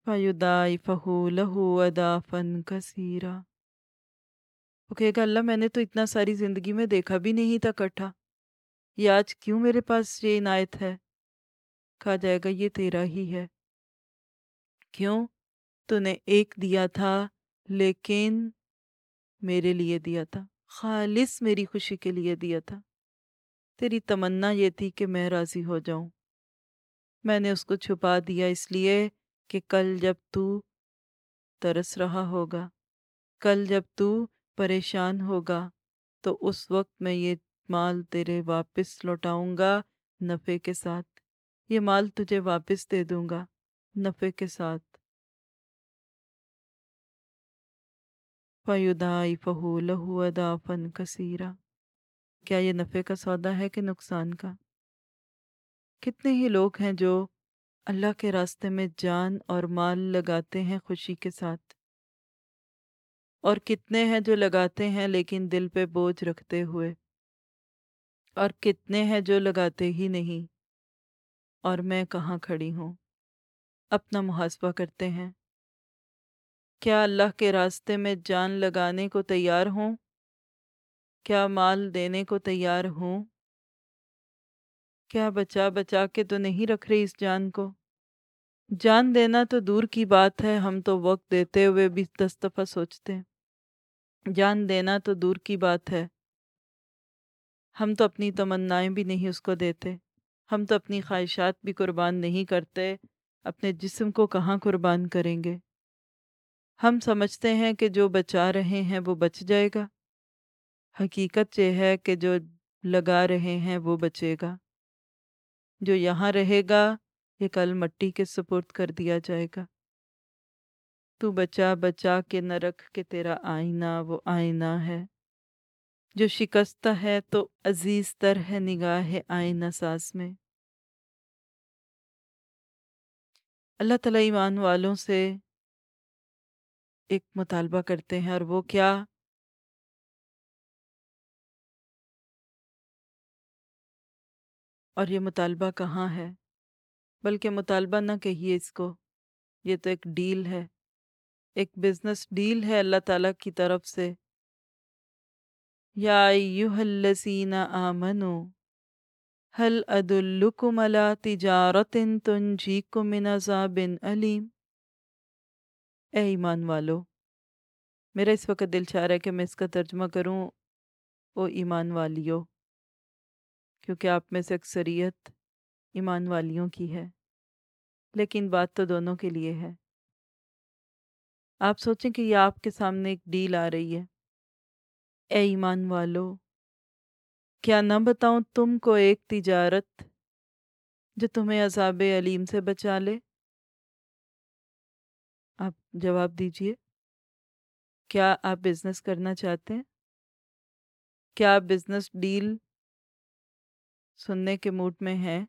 S1: فَهُ لَهُ ادا فن کثیرہ وہ کہے گا اللہ میں نے تو اتنا ساری زندگی میں دیکھا بھی نہیں تھا، کٹھا۔ یہ آج کیوں میرے پاس یہ عنایت ہے؟ کہا جائے گا، یہ تیرا ہی ہے۔ کیوں؟ تو نے ایک دیا تھا، لیکن میرے لیے دیا تھا۔ خالص میری خوشی کے لیے دیا تھا۔ تیری تمنا یہ تھی کہ میں راضی ہو جاؤں۔ میں نے اس کو چھپا دیا اس لیے کہ کل جب تو ترس رہا ہوگا، کل جب تو پریشان ہوگا، تو اس وقت میں یہ مال تیرے واپس لوٹاؤں گا نفع کے ساتھ، یہ مال تجھے واپس دے دوں گا نفع کے ساتھ۔ فَيُدَائِفَهُ لَهُ أَدَافًا كَثِيرًا۔ کیا یہ نفع کا سودا ہے کہ نقصان کا؟ کتنے ہی لوگ ہیں جو اللہ کے راستے میں جان اور مال لگاتے ہیں خوشی کے ساتھ۔ اور کتنے ہیں جو لگاتے ہیں لیکن دل پہ بوجھ رکھتے ہوئے۔ اور کتنے ہیں جو لگاتے ہی نہیں؟ اور میں کہاں کھڑی ہوں؟ اپنا محاسبہ کرتے ہیں۔ کیا اللہ کے راستے میں جان لگانے کو تیار ہوں؟ کیا مال دینے کو تیار ہوں؟ کیا بچا بچا کے تو نہیں رکھ رہی اس جان کو؟ جان دینا تو دور کی بات ہے، ہم تو وقت دیتے ہوئے بھی دس دفعہ سوچتے ہیں۔ جان دینا تو دور کی بات ہے۔ ہم تو اپنی تمنائیں بھی نہیں اس کو دیتے، ہم تو اپنی خواہشات بھی قربان نہیں کرتے، اپنے جسم کو کہاں قربان کریں گے؟ ہم سمجھتے ہیں کہ جو بچا رہے ہیں وہ بچ جائے گا۔ حقیقت یہ ہے کہ جو لگا رہے ہیں وہ بچے گا۔ جو یہاں رہے گا، یہ کل مٹی کے سپرد کر دیا جائے گا۔ تو بچا بچا کے نہ رکھ کے تیرا آئینہ وہ آئینہ ہے۔ جو شکستہ ہے تو عزیز تر ہے نگاہ آئینہ ساز میں۔ اللہ تعالیٰ ایمان والوں سے ایک مطالبہ کرتے ہیں اور وہ کیا اور یہ مطالبہ کہاں ہے؟ بلکہ مطالبہ نہ کہیے اس کو، یہ تو ایک ڈیل ہے۔ ایک بزنس ڈیل ہے اللہ تعالیٰ کی طرف سے۔ یا ایوہ الذین آمنو حل ادلکم علی تجارت تنجیکم من عذاب علیم اے ایمان والو، میرا اس وقت دل چاہ رہا ہے کہ میں اس کا ترجمہ کروں، او ایمان والیو، کیونکہ آپ میں سے اکثریت ایمان والیوں کی ہے، لیکن بات تو دونوں کے لیے ہے۔ آپ سوچیں کہ یہ آپ کے سامنے ایک ڈیل آ رہی ہے۔ اے ایمان والو، کیا نہ بتاؤں تم کو ایک تجارت جو تمہیں عذاب علیم سے بچا لے؟ آپ جواب دیجیے، کیا آپ بزنس کرنا چاہتے ہیں؟ کیا آپ بزنس ڈیل سننے کے موڈ میں ہیں؟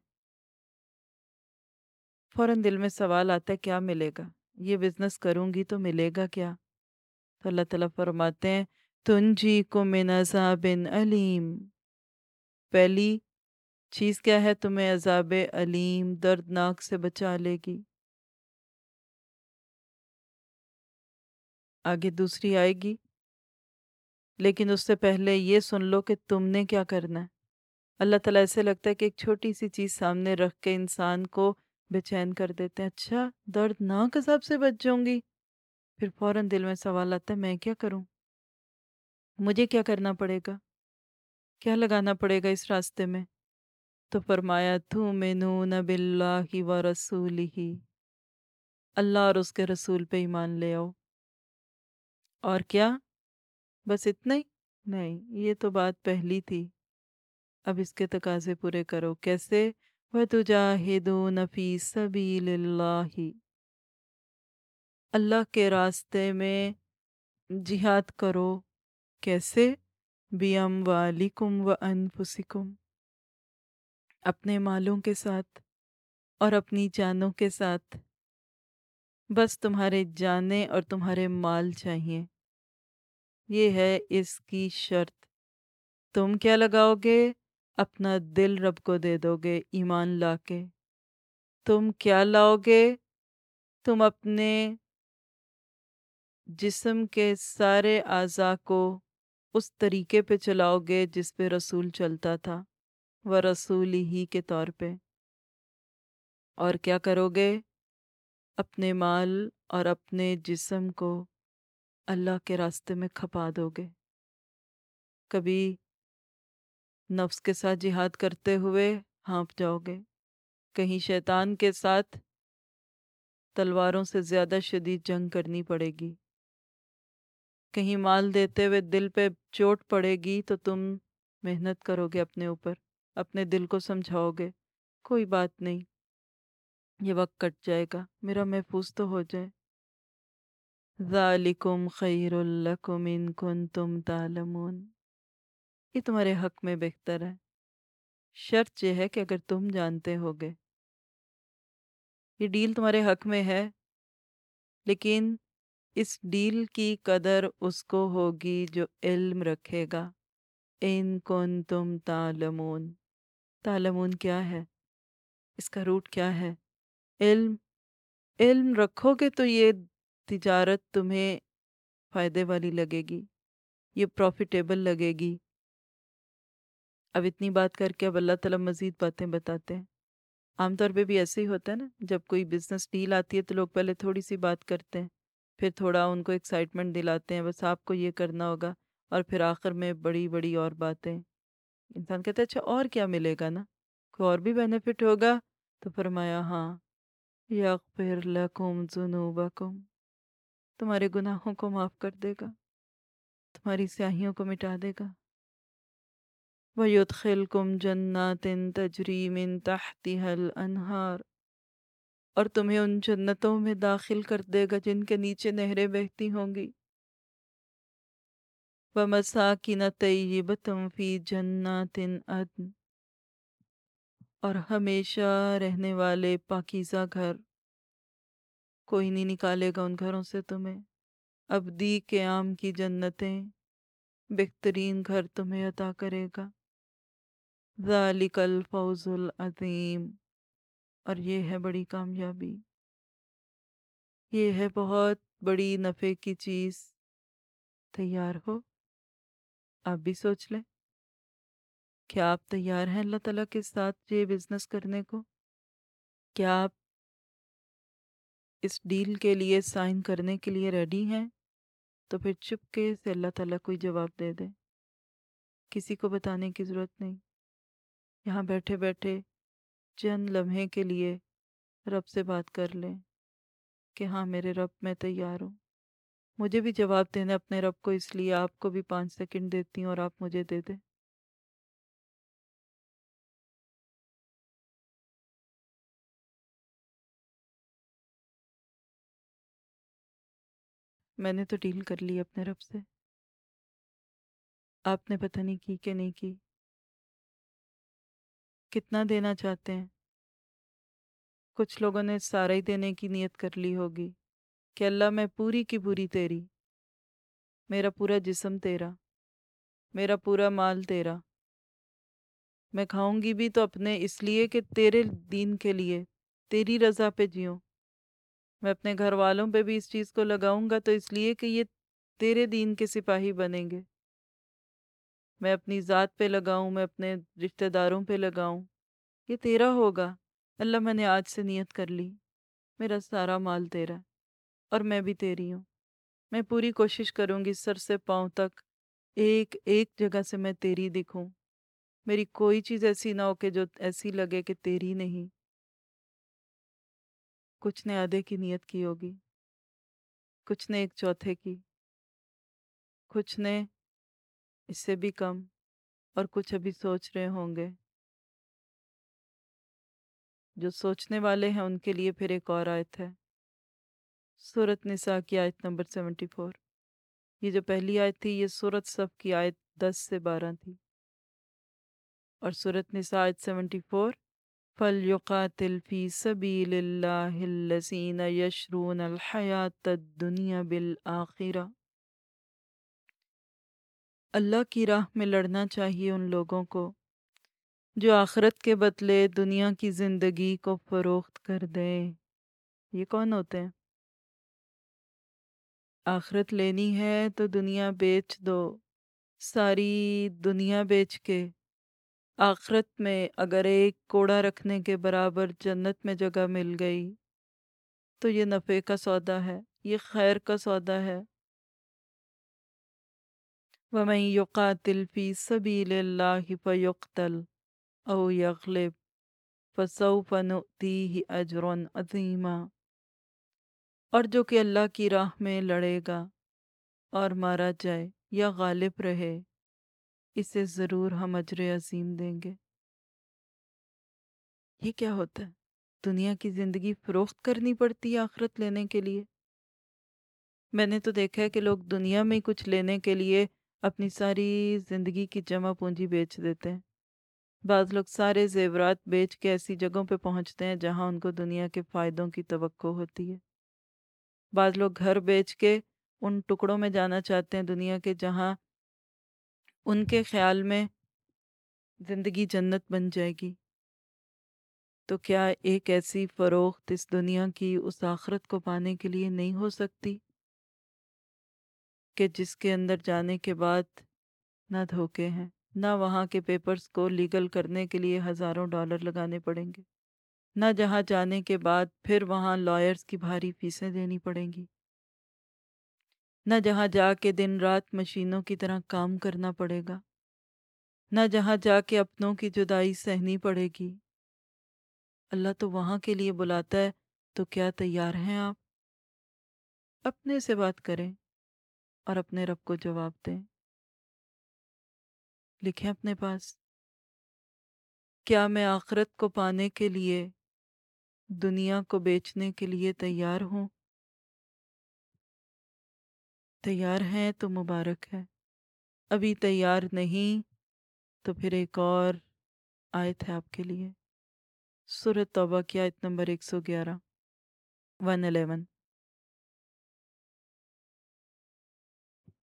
S1: فوراً دل میں سوال آتا ہے، کیا ملے گا؟ یہ بزنس کروں گی تو ملے گا کیا؟ تو اللہ تعالیٰ فرماتے ہیں تنجی کو من عذاب علیم۔ پہلی چیز کیا ہے تمہیں عذاب علیم دردناک سے بچا لے گی۔ آگے دوسری آئے گی۔ لیکن اس سے پہلے یہ سن لو کہ تم نے کیا کرنا ہے۔ اللہ تعالیٰ ایسے لگتا ہے کہ ایک چھوٹی سی چیز سامنے رکھ کے انسان کو بے چین کر دیتے ہیں۔ اچھا دردناک عذاب سے بچ جاؤں گی۔ پھر فوراً دل میں سوال آتا ہے، میں کیا کروں؟ مجھے کیا کرنا پڑے گا؟ کیا لگانا پڑے گا اس راستے میں؟ تو فرمایا، تُؤْمِنُونَ بِاللَّهِ وَرَسُولِهِ اللہ اور اس کے رسول پہ ایمان لے آؤ۔ اور کیا؟ بس اتنا ہی؟ نہیں، یہ تو بات پہلی تھی۔ اب اس کے تقاضے پورے کرو۔ کیسے؟ وَتُجَاهِدُونَ فِي سَبِيلِ اللَّهِ۔ اللہ کے راستے میں جہاد کرو۔ کیسے بِأَمْوَالِكُمْ وَأَنفُسِكُمْ اپنے مالوں کے ساتھ اور اپنی جانوں کے ساتھ۔ بس تمہارے جانے اور تمہارے مال چاہیے۔ یہ ہے اس کی شرط۔ تم کیا لگاؤ گے؟ اپنا دل رب کو دے دو گے، ایمان لا کے۔ تم کیا لاؤ گے؟ تم اپنے جسم کے سارے اعضاء کو اس طریقے پہ چلاؤ گے جس پہ رسول چلتا تھا، وہ رسول ہی کے طور پہ۔ اور کیا کرو گے؟ اپنے مال اور اپنے جسم کو اللہ کے راستے میں کھپا دو گے۔ کبھی نفس کے ساتھ جہاد کرتے ہوئے ہانپ جاؤ گے۔ کہیں شیطان کے ساتھ تلواروں سے زیادہ شدید جنگ کرنی پڑے گی۔ کہیں مال دیتے ہوئے دل پہ چوٹ پڑے گی تو تم محنت کرو گے اپنے اوپر، اپنے دل کو سمجھاؤ گے، کوئی بات نہیں۔ یہ وقت کٹ جائے گا، میرا محفوظ تو ہو جائے۔ ذالکم خیر لکم ان کنتم تعلمون۔ یہ تمہارے حق میں بہتر ہے۔ شرط یہ ہے کہ اگر تم جانتے ہوگے۔ یہ ڈیل تمہارے حق میں ہے، لیکن اس ڈیل کی قدر اس کو ہوگی جو علم رکھے گا۔ ان کن تم تعلمون۔ تعلمون کیا ہے؟ اس کا روٹ کیا ہے؟ علم۔ علم رکھو گے تو یہ تجارت تمہیں فائدے والی لگے گی، یہ پروفیٹیبل لگے گی۔ اب اتنی بات کر کے اب اللہ تعالیٰ مزید باتیں بتاتے ہیں۔ عام طور پہ بھی ایسے ہی ہوتا ہے نا، جب کوئی بزنس ڈیل آتی ہے تو لوگ پہلے تھوڑی سی بات کرتے ہیں۔ پھر تھوڑا ان کو ایکسائٹمنٹ دلاتے ہیں، بس آپ کو یہ کرنا ہوگا۔ اور پھر آخر میں بڑی بڑی اور باتیں۔ انسان کہتا ہے اچھا اور کیا ملے گا نا؟ کوئی اور بھی بینیفٹ ہوگا؟ تو فرمایا ہاں۔ یغفر لکم ذنوبکم۔ تمہارے گناہوں کو معاف کر دے گا۔ تمہاری سیاہیوں کو مٹا دے گا۔ وَيُدْخِلْكُمْ جَنَّاتٍ تَجْرِي مِن تَحْتِهَا الْأَنْهَارِ۔ اور تمہیں ان جنتوں میں داخل کر دے گا جن کے نیچے نہریں بہتی ہوں گی۔ وَمَسَاكِنَ طَيِّبَةً فِي جَنَّاتٍ عَدْنٍ اور ہمیشہ رہنے والے پاکیزہ گھر۔ کوئی نہیں نکالے گا ان گھروں سے تمہیں۔ ابدی قیام کی جنتیں بہترین گھر تمہیں عطا کرے گا۔ ذالک الفوز العظیم اور یہ ہے بڑی کامیابی۔ یہ ہے بہت بڑی نفع کی چیز۔ تیار ہو؟ آپ بھی سوچ لیں۔ کیا آپ تیار ہیں اللہ تعالیٰ کے ساتھ یہ بزنس کرنے کو؟ کیا آپ اس ڈیل کے لیے سائن کرنے کے لیے ریڈی ہیں؟ تو پھر چپکے سے اللہ تعالیٰ کوئی جواب دے دے۔ کسی کو بتانے کی ضرورت نہیں۔ یہاں بیٹھے بیٹھے چند لمحے کے لیے رب سے بات کر لیں کہ ہاں میرے رب میں تیار ہوں۔ مجھے بھی جواب دینا اپنے رب کو، اس لیے آپ کو بھی پانچ سیکنڈ دیتی ہوں اور آپ مجھے دے دیں۔ میں نے تو ڈیل کر لی اپنے رب سے۔ آپ نے پتہ نہیں کی کہ نہیں کی۔ کتنا دینا چاہتے ہیں؟ کچھ لوگوں نے سارا ہی دینے کی نیت کر لی ہوگی کہ اللہ میں پوری کی پوری تیری، میرا پورا جسم تیرا، میرا پورا مال تیرا۔ میں کھاؤں گی بھی تو اپنے اس لیے کہ تیرے دین کے لیے، تیری رضا پہ جیوں۔ میں اپنے گھر والوں پہ بھی اس چیز کو لگاؤں گا تو اس لیے کہ یہ تیرے دین کے سپاہی بنیں گے۔ میں اپنی ذات پہ لگاؤں، میں اپنے رشتہ داروں پہ لگاؤں، یہ تیرا ہوگا۔ اللہ میں نے آج سے نیت کر لی، میرا سارا مال تیرا اور میں بھی تیری ہوں۔ میں پوری کوشش کروں گی سر سے پاؤں تک ایک ایک جگہ سے میں تیری دکھوں۔ میری کوئی چیز ایسی نہ ہو کہ جو ایسی لگے کہ تیری نہیں۔ کچھ نے آدھے کی نیت کی ہوگی، کچھ نے ایک چوتھے کی، کچھ نے اس سے بھی کم اور کچھ ابھی سوچ رہے ہوں گے۔ جو سوچنے والے ہیں ان کے لیے پھر ایک اور آیت ہے۔ صورت نساء کی آیت نمبر سیونٹی فور۔ یہ جو پہلی آیت تھی، یہ صورت سب کی آیت دس سے بارہ تھی۔ اور صورت نساء آیت سیونٹی فور، فَلْيُقَاتِلْ فِي سَبِيلِ اللَّهِ الَّذِينَ يَشْرُونَ الْحَيَاةَ الدُّنْيَا بِالْآخِرَةِ۔ اللہ کی راہ میں لڑنا چاہیے ان لوگوں کو، جو آخرت کے بدلے دنیا کی زندگی کو فروخت کر دیں۔ یہ کون ہوتے ہیں؟ آخرت لینی ہے تو دنیا بیچ دو، ساری دنیا بیچ کے۔ آخرت میں اگر ایک کوڑا رکھنے کے برابر جنت میں جگہ مل گئی تو یہ نفع کا سودا ہے، یہ خیر کا سودا ہے۔ وَمَن يُقَاتِلْ فِي سَبِيلِ اللَّهِ فَيُقْتَلْ أَوْ يَغْلِبْ فَسَوْفَ نُؤْتِيهِ أَجْرٌ عَظِيمًا۔ اور جو کہ اللہ کی راہ میں لڑے گا اور مارا جائے یا غالب رہے، اسے ضرور ہم اجر عظیم دیں گے۔ یہ کیا ہوتا ہے؟ دنیا کی زندگی فروخت کرنی پڑتی ہے آخرت لینے کے لیے۔ میں نے تو دیکھا ہے کہ لوگ دنیا میں کچھ لینے کے لیے اپنی ساری زندگی کی جمع پونجی بیچ دیتے ہیں۔ بعض لوگ سارے زیورات بیچ کے ایسی جگہوں پہ پہنچتے ہیں جہاں ان کو دنیا کے فائدوں کی توقع ہوتی ہے۔ بعض لوگ گھر بیچ کے ان ٹکڑوں میں جانا چاہتے ہیں دنیا کے جہاں ان کے خیال میں زندگی جنت بن جائے گی۔ تو کیا ایک ایسی فروخت اس دنیا کی اس آخرت کو پانے کے لیے نہیں ہو سکتی؟ کہ جس کے اندر جانے کے بعد نہ دھوکے ہیں، نہ وہاں کے پیپرز کو لیگل کرنے کے لیے ہزاروں ڈالر لگانے پڑیں گے، نہ جہاں جانے کے بعد پھر وہاں لائرز کی بھاری فیسیں دینی پڑیں گی۔ نہ جہاں جا کے دن رات مشینوں کی طرح کام کرنا پڑے گا، نہ جہاں جا کے اپنوں کی جدائی سہنی پڑے گی۔ اللہ تو وہاں کے لیے بلاتا ہے، تو کیا تیار ہیں آپ؟ اپنے سے بات کریں۔ اور اپنے رب کو جواب دیں۔ لکھیں اپنے پاس۔ کیا میں آخرت کو پانے کے لیے، دنیا کو بیچنے کے لیے تیار ہوں؟ تیار ہیں تو مبارک ہے۔ ابھی تیار نہیں تو پھر ایک اور آیت ہے آپ کے لیے۔ سورت توبہ کی آیت نمبر ایک سو گیارہ۔ One eleven.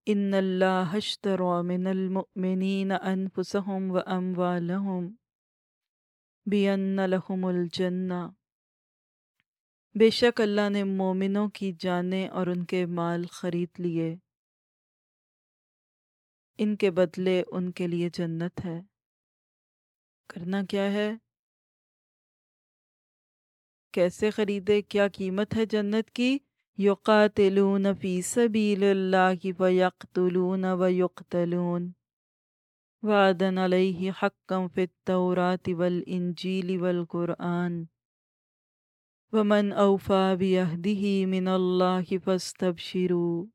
S1: ان اللہ اشترى من المؤمنین انفسهم واموالهم بین لهم الجنہ بے شک اللہ نے مومنوں کی جانیں اور ان کے مال خرید لیے۔ ان کے بدلے ان کے لیے جنت ہے۔ کرنا کیا ہے؟ کیسے خریدے؟ کیا قیمت ہے جنت کی؟ يقاتلون في سبيل الله فيقتلون ويقتلون. وعدا عليه حقا في التوراة والإنجيل والقرآن. ومن أوفى بيهده من الله فاستبشروا.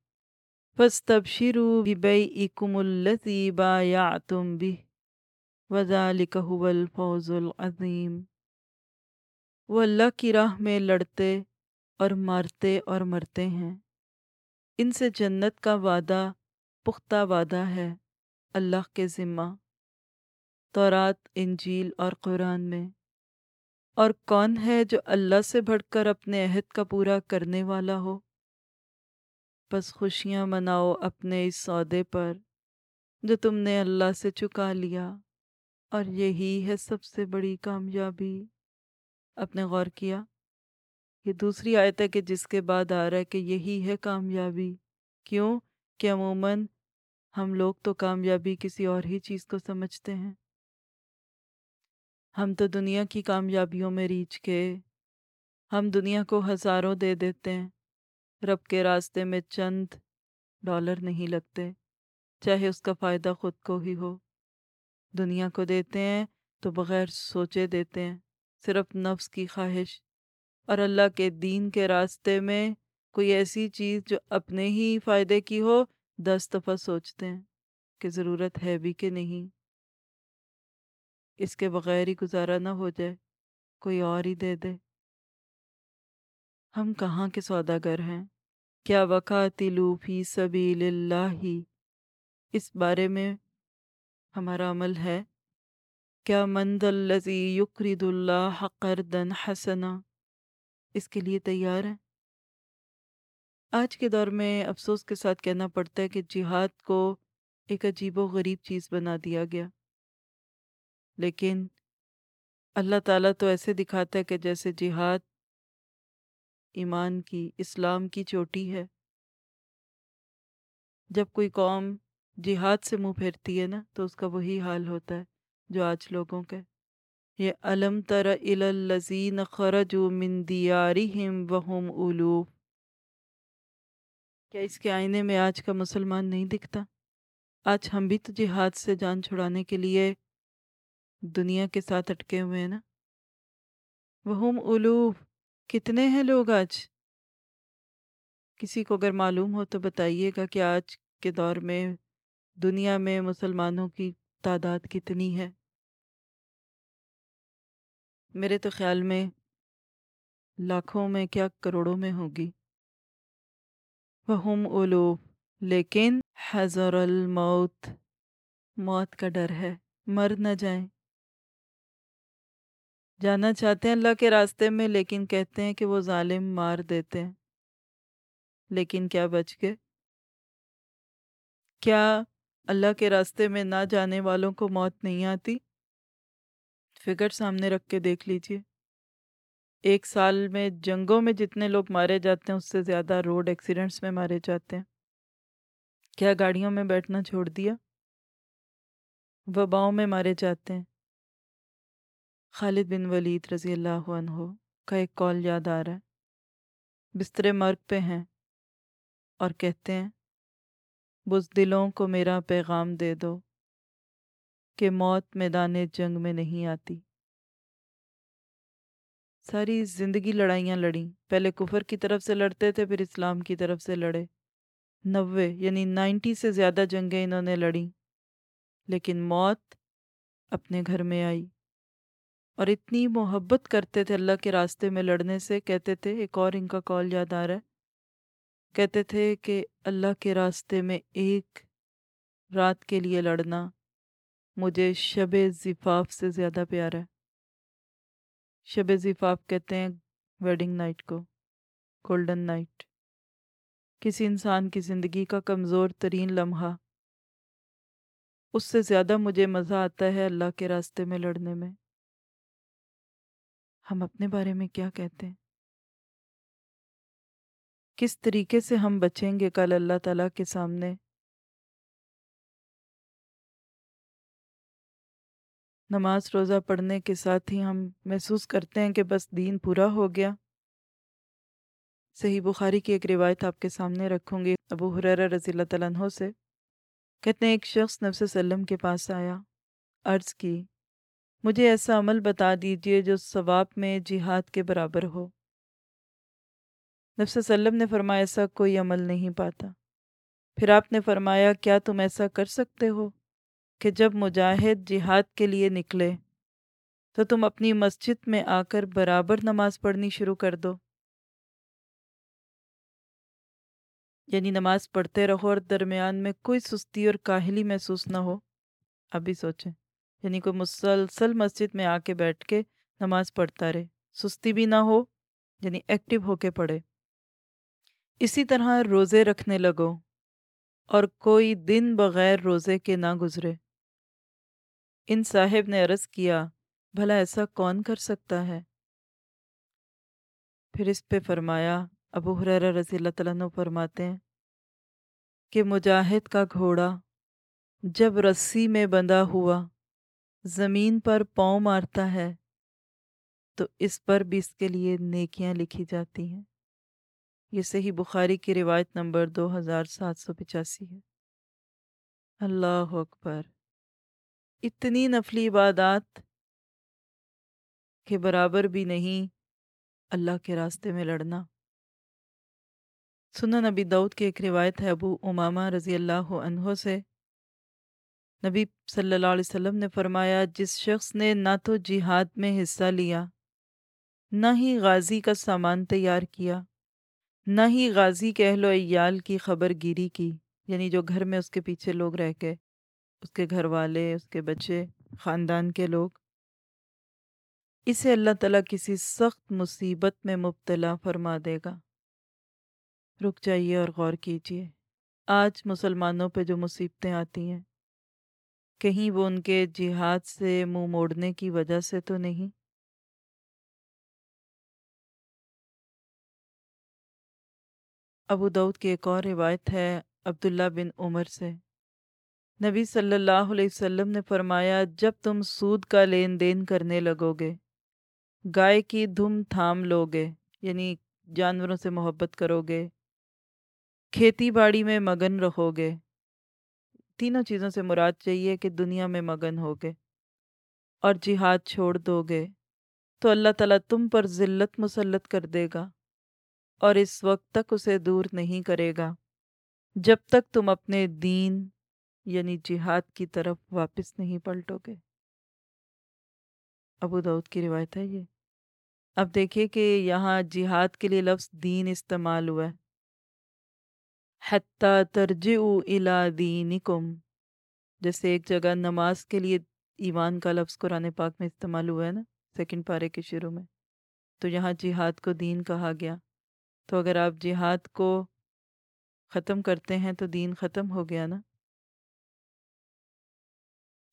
S1: فاستبشروا ببيئكم الذي بايعتم به. وذلك هو الفوز العظيم. واللہ کی راہ میں لڑتے اور مارتے اور مرتے ہیں۔ ان سے جنت کا وعدہ، پختہ وعدہ ہے اللہ کے ذمہ۔ تورات، انجیل اور قرآن میں۔ اور کون ہے جو اللہ سے بڑھ کر اپنے عہد کا پورا کرنے والا ہو؟ بس خوشیاں مناؤ اپنے اس سودے پر جو تم نے اللہ سے چکا لیا۔ اور یہی ہے سب سے بڑی کامیابی۔ اپنے غور کیا؟ یہ دوسری آیت ہے کہ جس کے بعد آ رہا ہے کہ یہی ہے کامیابی۔ کیوں؟ کہ عموماً ہم لوگ تو کامیابی کسی اور ہی چیز کو سمجھتے ہیں۔ ہم تو دنیا کی کامیابیوں میں ریچھ کے، ہم دنیا کو ہزاروں دے دیتے ہیں۔ رب کے راستے میں چند ڈالر نہیں لگتے، چاہے اس کا فائدہ خود کو ہی ہو۔ دنیا کو دیتے ہیں تو بغیر سوچے دیتے ہیں، صرف نفس کی خواہش۔ اور اللہ کے دین کے راستے میں کوئی ایسی چیز جو اپنے ہی فائدے کی ہو، دس دفعہ سوچتے ہیں کہ ضرورت ہے بھی کہ نہیں۔ اس کے بغیر ہی گزارا نہ ہو جائے، کوئی اور ہی دے دے۔ ہم کہاں کے سوداگر ہیں؟ کیا وقع تلو فی سبیل اللہ ہی اس بارے میں ہمارا عمل ہے۔ کیا مند الزی یقرد اللہ قردا حسنا؟ اس کے لیے تیار ہیں؟ آج کے دور میں افسوس کے ساتھ کہنا پڑتا ہے کہ جہاد کو ایک عجیب و غریب چیز بنا دیا گیا۔ لیکن اللہ تعالیٰ تو ایسے دکھاتا ہے کہ جیسے جہاد ایمان کی، اسلام کی چوٹی ہے۔ جب کوئی قوم جہاد سے منہ پھیرتی ہے نا، تو اس کا وہی حال ہوتا ہے جو آج لوگوں کے یہ علم تر الزین خرج من دیارہم وہم علوف کیا اس کے آئینے میں آج کا مسلمان نہیں دکھتا؟ آج ہم بھی تو جہاد سے جان چھڑانے کے لیے دنیا کے ساتھ اٹکے ہوئے ہیں نا۔ وہم علوف کتنے ہیں لوگ آج؟ کسی کو اگر معلوم ہو تو بتائیے گا کہ آج کے دور میں دنیا میں مسلمانوں کی تعداد کتنی ہے۔ میرے تو خیال میں لاکھوں میں کیا کروڑوں میں ہوگی وہم علوف لیکن حضر الموت موت کا ڈر ہے مر نہ جائیں جانا چاہتے ہیں اللہ کے راستے میں لیکن کہتے ہیں کہ وہ ظالم مار دیتے ہیں لیکن کیا بچ گئے کیا اللہ کے راستے میں نہ جانے والوں کو موت نہیں آتی فگر سامنے رکھ کے دیکھ لیجیے ایک سال میں جنگوں میں جتنے لوگ مارے جاتے ہیں اس سے زیادہ روڈ ایکسیڈنٹس میں مارے جاتے ہیں کیا گاڑیوں میں بیٹھنا چھوڑ دیا وباؤں میں مارے جاتے ہیں خالد بن ولید رضی اللہ عنہ کا ایک کال یاد آ رہا ہے بستر مرگ پہ ہیں اور کہتے ہیں بزدلوں کو میرا پیغام دے دو کہ موت میدان جنگ میں نہیں آتی۔ ساری زندگی لڑائیاں لڑیں۔ پہلے کفر کی طرف سے لڑتے تھے، پھر اسلام کی طرف سے لڑے۔ نوے یعنی نائنٹی سے زیادہ جنگیں انہوں نے لڑیں۔ لیکن موت اپنے گھر میں آئی۔ اور اتنی محبت کرتے تھے اللہ کے راستے میں لڑنے سے، کہتے تھے، ایک اور ان کا کال یاد آ رہا ہے۔ کہتے تھے کہ اللہ کے راستے میں ایک رات کے لیے لڑنا۔ مجھے شب زفاف سے زیادہ پیارا ہے۔ شب زفاف کہتے ہیں ویڈنگ نائٹ کو، گولڈن نائٹ۔ کسی انسان کی زندگی کا کمزور ترین لمحہ۔ اس سے زیادہ مجھے مزہ آتا ہے اللہ کے راستے میں لڑنے میں۔ ہم اپنے بارے میں کیا کہتے ہیں؟ کس طریقے سے ہم بچیں گے کل اللہ تعالیٰ کے سامنے؟ نماز روزہ پڑھنے کے ساتھ ہی ہم محسوس کرتے ہیں کہ بس دین پورا ہو گیا۔ صحیح بخاری کی ایک روایت آپ کے سامنے رکھوں گی، ابو حریر رضی اللہ تعالیٰ عنہ سے۔ کہتے ہیں، ایک شخص نفس وسلم کے پاس آیا، عرض کی، مجھے ایسا عمل بتا دیجیے جو ثواب میں جہاد کے برابر ہو۔ نفس وسلم نے فرمایا، ایسا کوئی عمل نہیں پاتا۔ پھر آپ نے فرمایا، کیا تم ایسا کر سکتے ہو؟ کہ جب مجاہد جہاد کے لیے نکلے، تو تم اپنی مسجد میں آ کر برابر نماز پڑھنی شروع کر دو۔ یعنی نماز پڑھتے رہو اور درمیان میں کوئی سستی اور کاہلی محسوس نہ ہو۔ ابھی سوچیں۔ یعنی کوئی مسلسل مسجد میں آ کے بیٹھ کے نماز پڑھتا رہے، سستی بھی نہ ہو یعنی ایکٹیو ہو کے پڑھے۔ اسی طرح روزے رکھنے لگو اور کوئی دن بغیر روزے کے نہ گزرے۔ ان صاحب نے عرض کیا، بھلا ایسا کون کر سکتا ہے؟ پھر اس پہ فرمایا، ابو حریر رضی اللہ تعالیٰ عنہ فرماتے ہیں کہ مجاہد کا گھوڑا جب رسی میں بندھا ہوا زمین پر پاؤں مارتا ہے، تو اس پر بھی اس کے لیے نیکیاں لکھی جاتی ہیں۔ یہ صحیح بخاری کی روایت نمبر دو ہزار سات سو پچاسی ہے۔ اللہ اکبر۔ اتنی نفلی عبادات کے برابر بھی نہیں اللہ کے راستے میں لڑنا۔ سنن نبی دعوت کی ایک روایت ہے، ابو امامہ رضی اللہ عنہ سے۔ نبی صلی اللہ علیہ وسلم نے فرمایا، جس شخص نے نہ تو جہاد میں حصہ لیا، نہ ہی غازی کا سامان تیار کیا، نہ ہی غازی کے اہل و عیال کی خبر گیری کی یعنی جو گھر میں اس کے پیچھے لوگ رہ کے اس کے گھر والے، اس کے بچے، خاندان کے لوگ۔ اسے اللہ تعالیٰ کسی سخت مصیبت میں مبتلا فرما دے گا۔ رک جائیے اور غور کیجیے۔ آج مسلمانوں پہ جو مصیبتیں آتی ہیں، کہیں وہ ان کے جہاد سے منہ موڑنے کی وجہ سے تو نہیں؟ ابو دعود کی ایک اور روایت ہے عبداللہ بن عمر سے۔ نبی صلی اللہ علیہ وسلم نے فرمایا، جب تم سود کا لین دین کرنے لگو گے گائے کی دھم تھام لوگے یعنی جانوروں سے محبت کرو گے کھیتی باڑی میں مگن رہو گے تینوں چیزوں سے مراد چاہیے کہ دنیا میں مگن ہوگے اور جہاد چھوڑ دو گے تو اللہ تعالیٰ تم پر ذلت مسلط کر دے گا اور اس وقت تک اسے دور نہیں کرے گا، جب تک تم اپنے دین یعنی جہاد کی طرف واپس نہیں پلٹو گے۔ ابو دعود کی روایت ہے یہ۔ اب دیکھیے کہ یہاں جہاد کے لیے لفظ دین استعمال ہوا ہے۔ حتی ترجعو الى دینکم۔ جیسے ایک جگہ نماز کے لیے ایمان کا لفظ قرآن پاک میں استعمال ہوا ہے نا، سیکنڈ پارے کے شروع میں۔ تو یہاں جہاد کو دین کہا گیا۔ تو اگر آپ جہاد کو ختم کرتے ہیں تو دین ختم ہو گیا نا۔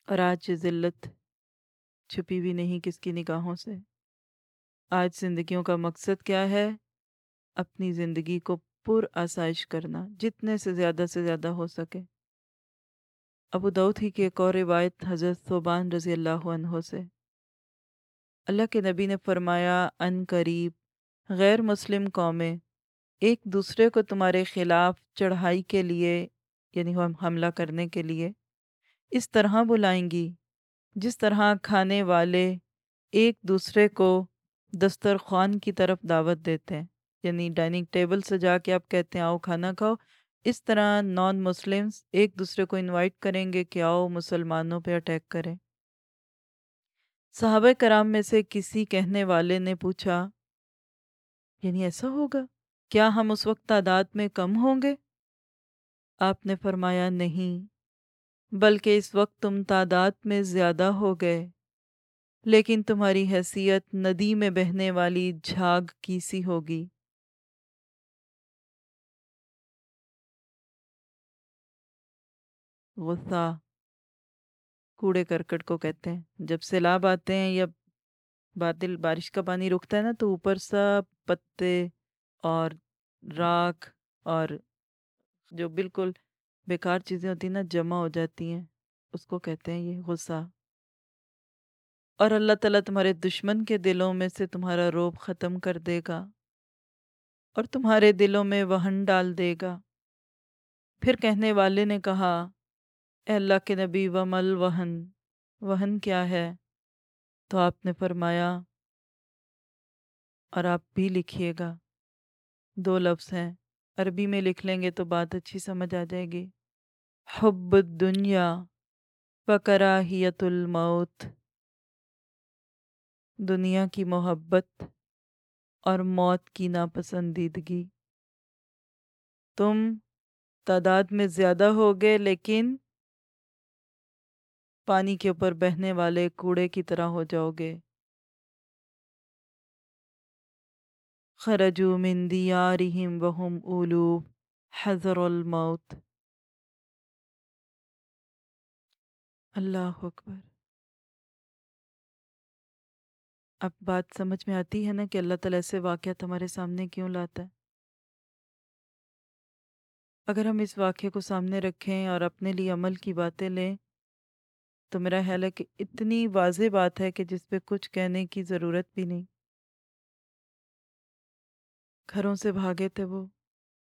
S1: اور آج ذلت چھپی بھی نہیں کس کی نگاہوں سے۔ آج زندگیوں کا مقصد کیا ہے؟ اپنی زندگی کو پر آسائش کرنا، جتنے سے زیادہ سے زیادہ ہو سکے۔ ابو دعوت ہی کی ایک اور روایت حضرت صوبان رضی اللہ عنہ سے۔ اللہ کے نبی نے فرمایا، ان قریب، غیر مسلم قومیں، ایک دوسرے کو تمہارے خلاف چڑھائی کے لیے یعنی حملہ کرنے کے لیے اس طرح بلائیں گی۔ جس طرح کھانے والے ایک دوسرے کو دسترخوان کی طرف دعوت دیتے ہیں یعنی ڈائننگ ٹیبل سے جا کے آپ کہتے ہیں، آؤ کھانا کھاؤ۔ اس طرح نان مسلمز ایک دوسرے کو انوائٹ کریں گے کہ آؤ مسلمانوں پہ اٹیک کریں۔ صحابہ کرام میں سے کسی کہنے والے نے پوچھا یعنی ایسا ہوگا؟ کیا ہم اس وقت تعداد میں کم ہوں گے؟ آپ نے فرمایا، نہیں۔ بلکہ اس وقت تم تعداد میں زیادہ ہو گئے۔ لیکن تمہاری حیثیت ندی میں بہنے والی جھاگ کی سی ہوگی۔ غصہ۔ کوڑے کرکٹ کو کہتے ہیں۔ جب سیلاب آتے ہیں یا بادل، بارش کا پانی رکتا ہے نا، تو اوپر سب پتے اور راکھ اور جو بالکل بیکار چیزیں ہوتی ہیں نا، جمع ہو جاتی ہیں۔ اس کو کہتے ہیں یہ غصہ۔ اور اللہ تعالیٰ تمہارے دشمن کے دلوں میں سے تمہارا روب ختم کر دے گا۔ اور تمہارے دلوں میں وہن ڈال دے گا۔ پھر کہنے والے نے کہا، اے اللہ کے نبی، ومل وہن۔ وہن کیا ہے؟ تو آپ نے فرمایا، اور آپ بھی لکھیے گا۔ دو لفظ ہیں۔ عربی میں لکھ لیں گے تو بات اچھی سمجھ آ جائے گی۔ حب الدنیا وکراہیت الموت. دنیا کی محبت اور موت کی ناپسندیدگی. تم تعداد میں زیادہ ہوگے لیکن پانی کے اوپر بہنے والے کوڑے کی طرح ہو جاؤ گے. خرجو من دیارہم وہم اولوب حضر الموت. اللہ اکبر۔ اب بات سمجھ میں آتی ہے نا کہ اللہ تعالیٰ سے واقعہ تمہارے سامنے کیوں لاتا ہے؟ اگر ہم اس واقعے کو سامنے رکھیں اور اپنے لیے عمل کی باتیں لیں، تو میرا خیال ہے کہ اتنی واضح بات ہے کہ جس پہ کچھ کہنے کی ضرورت بھی نہیں۔ گھروں سے بھاگے تھے وہ،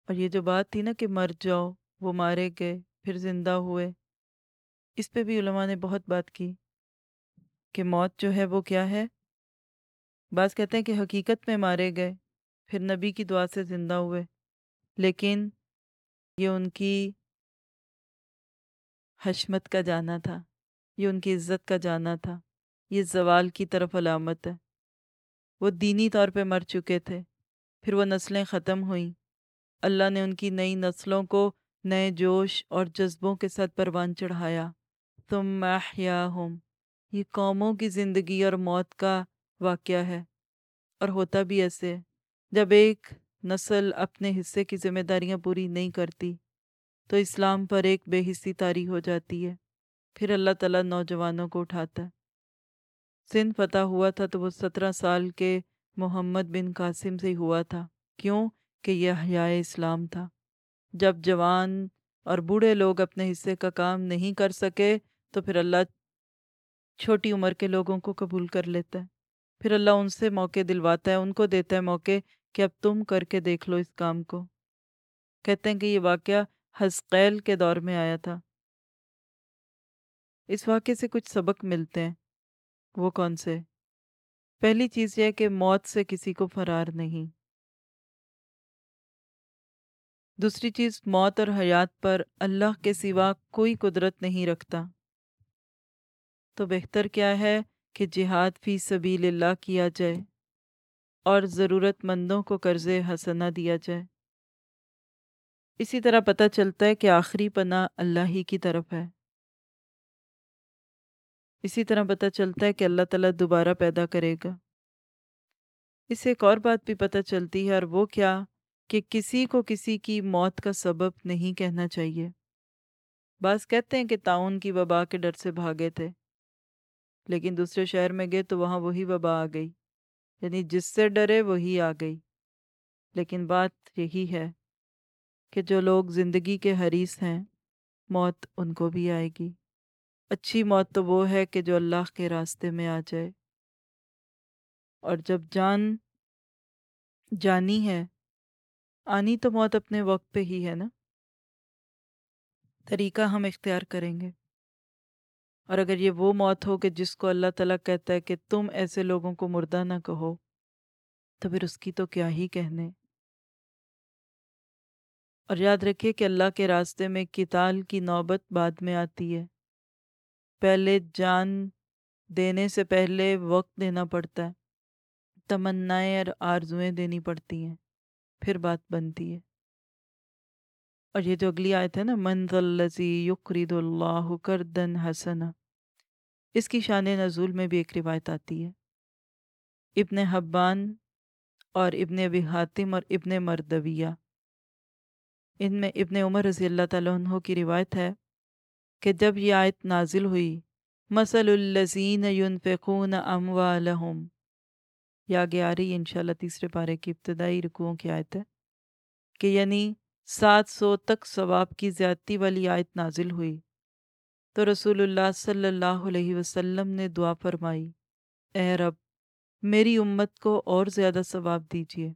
S1: اور یہ جو بات تھی نا کہ مر جاؤ، وہ مارے گئے، پھر زندہ ہوئے۔ اس پہ بھی علماء نے بہت بات کی کہ موت جو ہے وہ کیا ہے۔ بعض کہتے ہیں کہ حقیقت میں مارے گئے، پھر نبی کی دعا سے زندہ ہوئے، لیکن یہ ان کی حشمت کا جانا تھا، یہ ان کی عزت کا جانا تھا، یہ زوال کی طرف علامت ہے۔ وہ دینی طور پہ مر چکے تھے، پھر وہ نسلیں ختم ہوئیں۔ اللہ نے ان کی نئی نسلوں کو نئے جوش اور جذبوں کے ساتھ پروان چڑھایا۔ تم احیاہم یہ قوموں کی زندگی اور موت کا واقعہ ہے۔ اور ہوتا بھی ایسے جب ایک نسل اپنے حصے کی ذمہ داریاں پوری نہیں کرتی، تو اسلام پر ایک بے حصی تاری ہو جاتی ہے۔ پھر اللہ تعالیٰ نوجوانوں کو اٹھاتا ہے۔ سندھ فتح ہوا تھا تو وہ سترہ سال کے محمد بن قاسم سے ہوا تھا۔ کیوں کہ یہ حیاء اسلام تھا۔ جب جوان اور بوڑھے لوگ اپنے حصے کا کام نہیں کر سکے تو پھر اللہ چھوٹی عمر کے لوگوں کو قبول کر لیتا ہے۔ پھر اللہ ان سے موقع دلواتا ہے، ان کو دیتا ہے موقع کہ اب تم کر کے دیکھ لو اس کام کو۔ کہتے ہیں کہ یہ واقعہ حزقیل کے دور میں آیا تھا۔ اس واقعے سے کچھ سبق ملتے ہیں۔ وہ کون سے؟ پہلی چیز یہ ہے کہ موت سے کسی کو فرار نہیں۔ دوسری چیز، موت اور حیات پر اللہ کے سوا کوئی قدرت نہیں رکھتا۔ تو بہتر کیا ہے کہ جہاد فی سبیل اللہ کیا جائے اور ضرورت مندوں کو قرض حسنہ دیا جائے۔ اسی طرح پتہ چلتا ہے کہ آخری پناہ اللہ ہی کی طرف ہے۔ اسی طرح پتہ چلتا ہے کہ اللہ تعالیٰ دوبارہ پیدا کرے گا۔ اس سے ایک اور بات بھی پتہ چلتی ہے اور وہ کیا کہ کسی کو کسی کی موت کا سبب نہیں کہنا چاہیے۔ بعض کہتے ہیں کہ تعاون کی وبا کے ڈر سے بھاگے تھے۔ لیکن دوسرے شہر میں گئے تو وہاں وہی وبا آ گئی۔ یعنی جس سے ڈرے وہی آ گئی۔ لیکن بات یہی ہے کہ جو لوگ زندگی کے حریث ہیں، موت ان کو بھی آئے گی۔ اچھی موت تو وہ ہے کہ جو اللہ کے راستے میں آ جائے۔ اور جب جان جانی ہے، آنی تو موت اپنے وقت پہ ہی ہے نا؟ طریقہ ہم اختیار کریں گے۔ اور اگر یہ وہ موت ہو کہ جس کو اللہ تعالیٰ کہتا ہے کہ تم ایسے لوگوں کو مردہ نہ کہو، تو پھر اس کی تو کیا ہی کہنے؟ اور یاد رکھیے کہ اللہ کے راستے میں کتال کی نوبت بعد میں آتی ہے۔ پہلے جان دینے سے پہلے وقت دینا پڑتا ہے، تمنائیں اور آرزویں دینی پڑتی ہیں، پھر بات بنتی ہے۔ اور یہ جو اگلی آیت ہے نا منز الزی یقرید اللہ کردن حسنا اس کی شان نزول میں بھی ایک روایت آتی ہے۔ ابن حبان اور ابن ابی حاتم اور ابن مردویہ۔ ان میں ابن عمر رضی اللہ تعالیٰ عنہ کی روایت ہے کہ جب یہ آیت نازل ہوئی مسل الزین ينفقون اموالہم یہ آگے آ رہی ہے، انشاءاللہ تیسرے پارے کی ابتدائی رکوعوں کی آیت ہے کہ یعنی سات سو تک ثواب کی زیادتی والی آیت نازل ہوئی۔ تو رسول اللہ صلی اللہ علیہ وسلم نے دعا فرمائی، اے رب، میری امت کو اور زیادہ ثواب دیجیے۔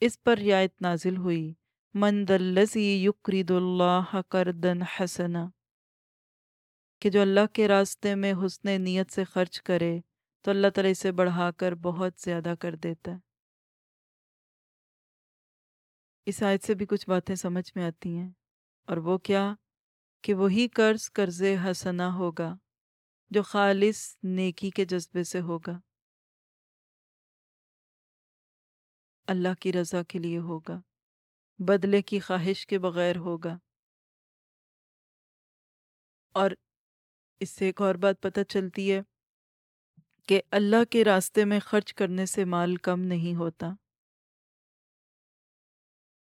S1: اس پر یہ آیت نازل ہوئی، من دلزی یقرد اللہ کردن حسنا کہ جو اللہ کے راستے میں حسن نیت سے خرچ کرے، تو اللہ تعالیٰ اسے بڑھا کر بہت زیادہ کر دیتا ہے۔ اس آیت سے بھی کچھ باتیں سمجھ میں آتی ہیں۔ اور وہ کیا؟ کہ وہی قرض قرض حسنا ہوگا جو خالص نیکی کے جذبے سے ہوگا۔ اللہ کی رضا کے لیے ہوگا، بدلے کی خواہش کے بغیر ہوگا۔ اور اس سے ایک اور بات پتہ چلتی ہے کہ اللہ کے راستے میں خرچ کرنے سے مال کم نہیں ہوتا۔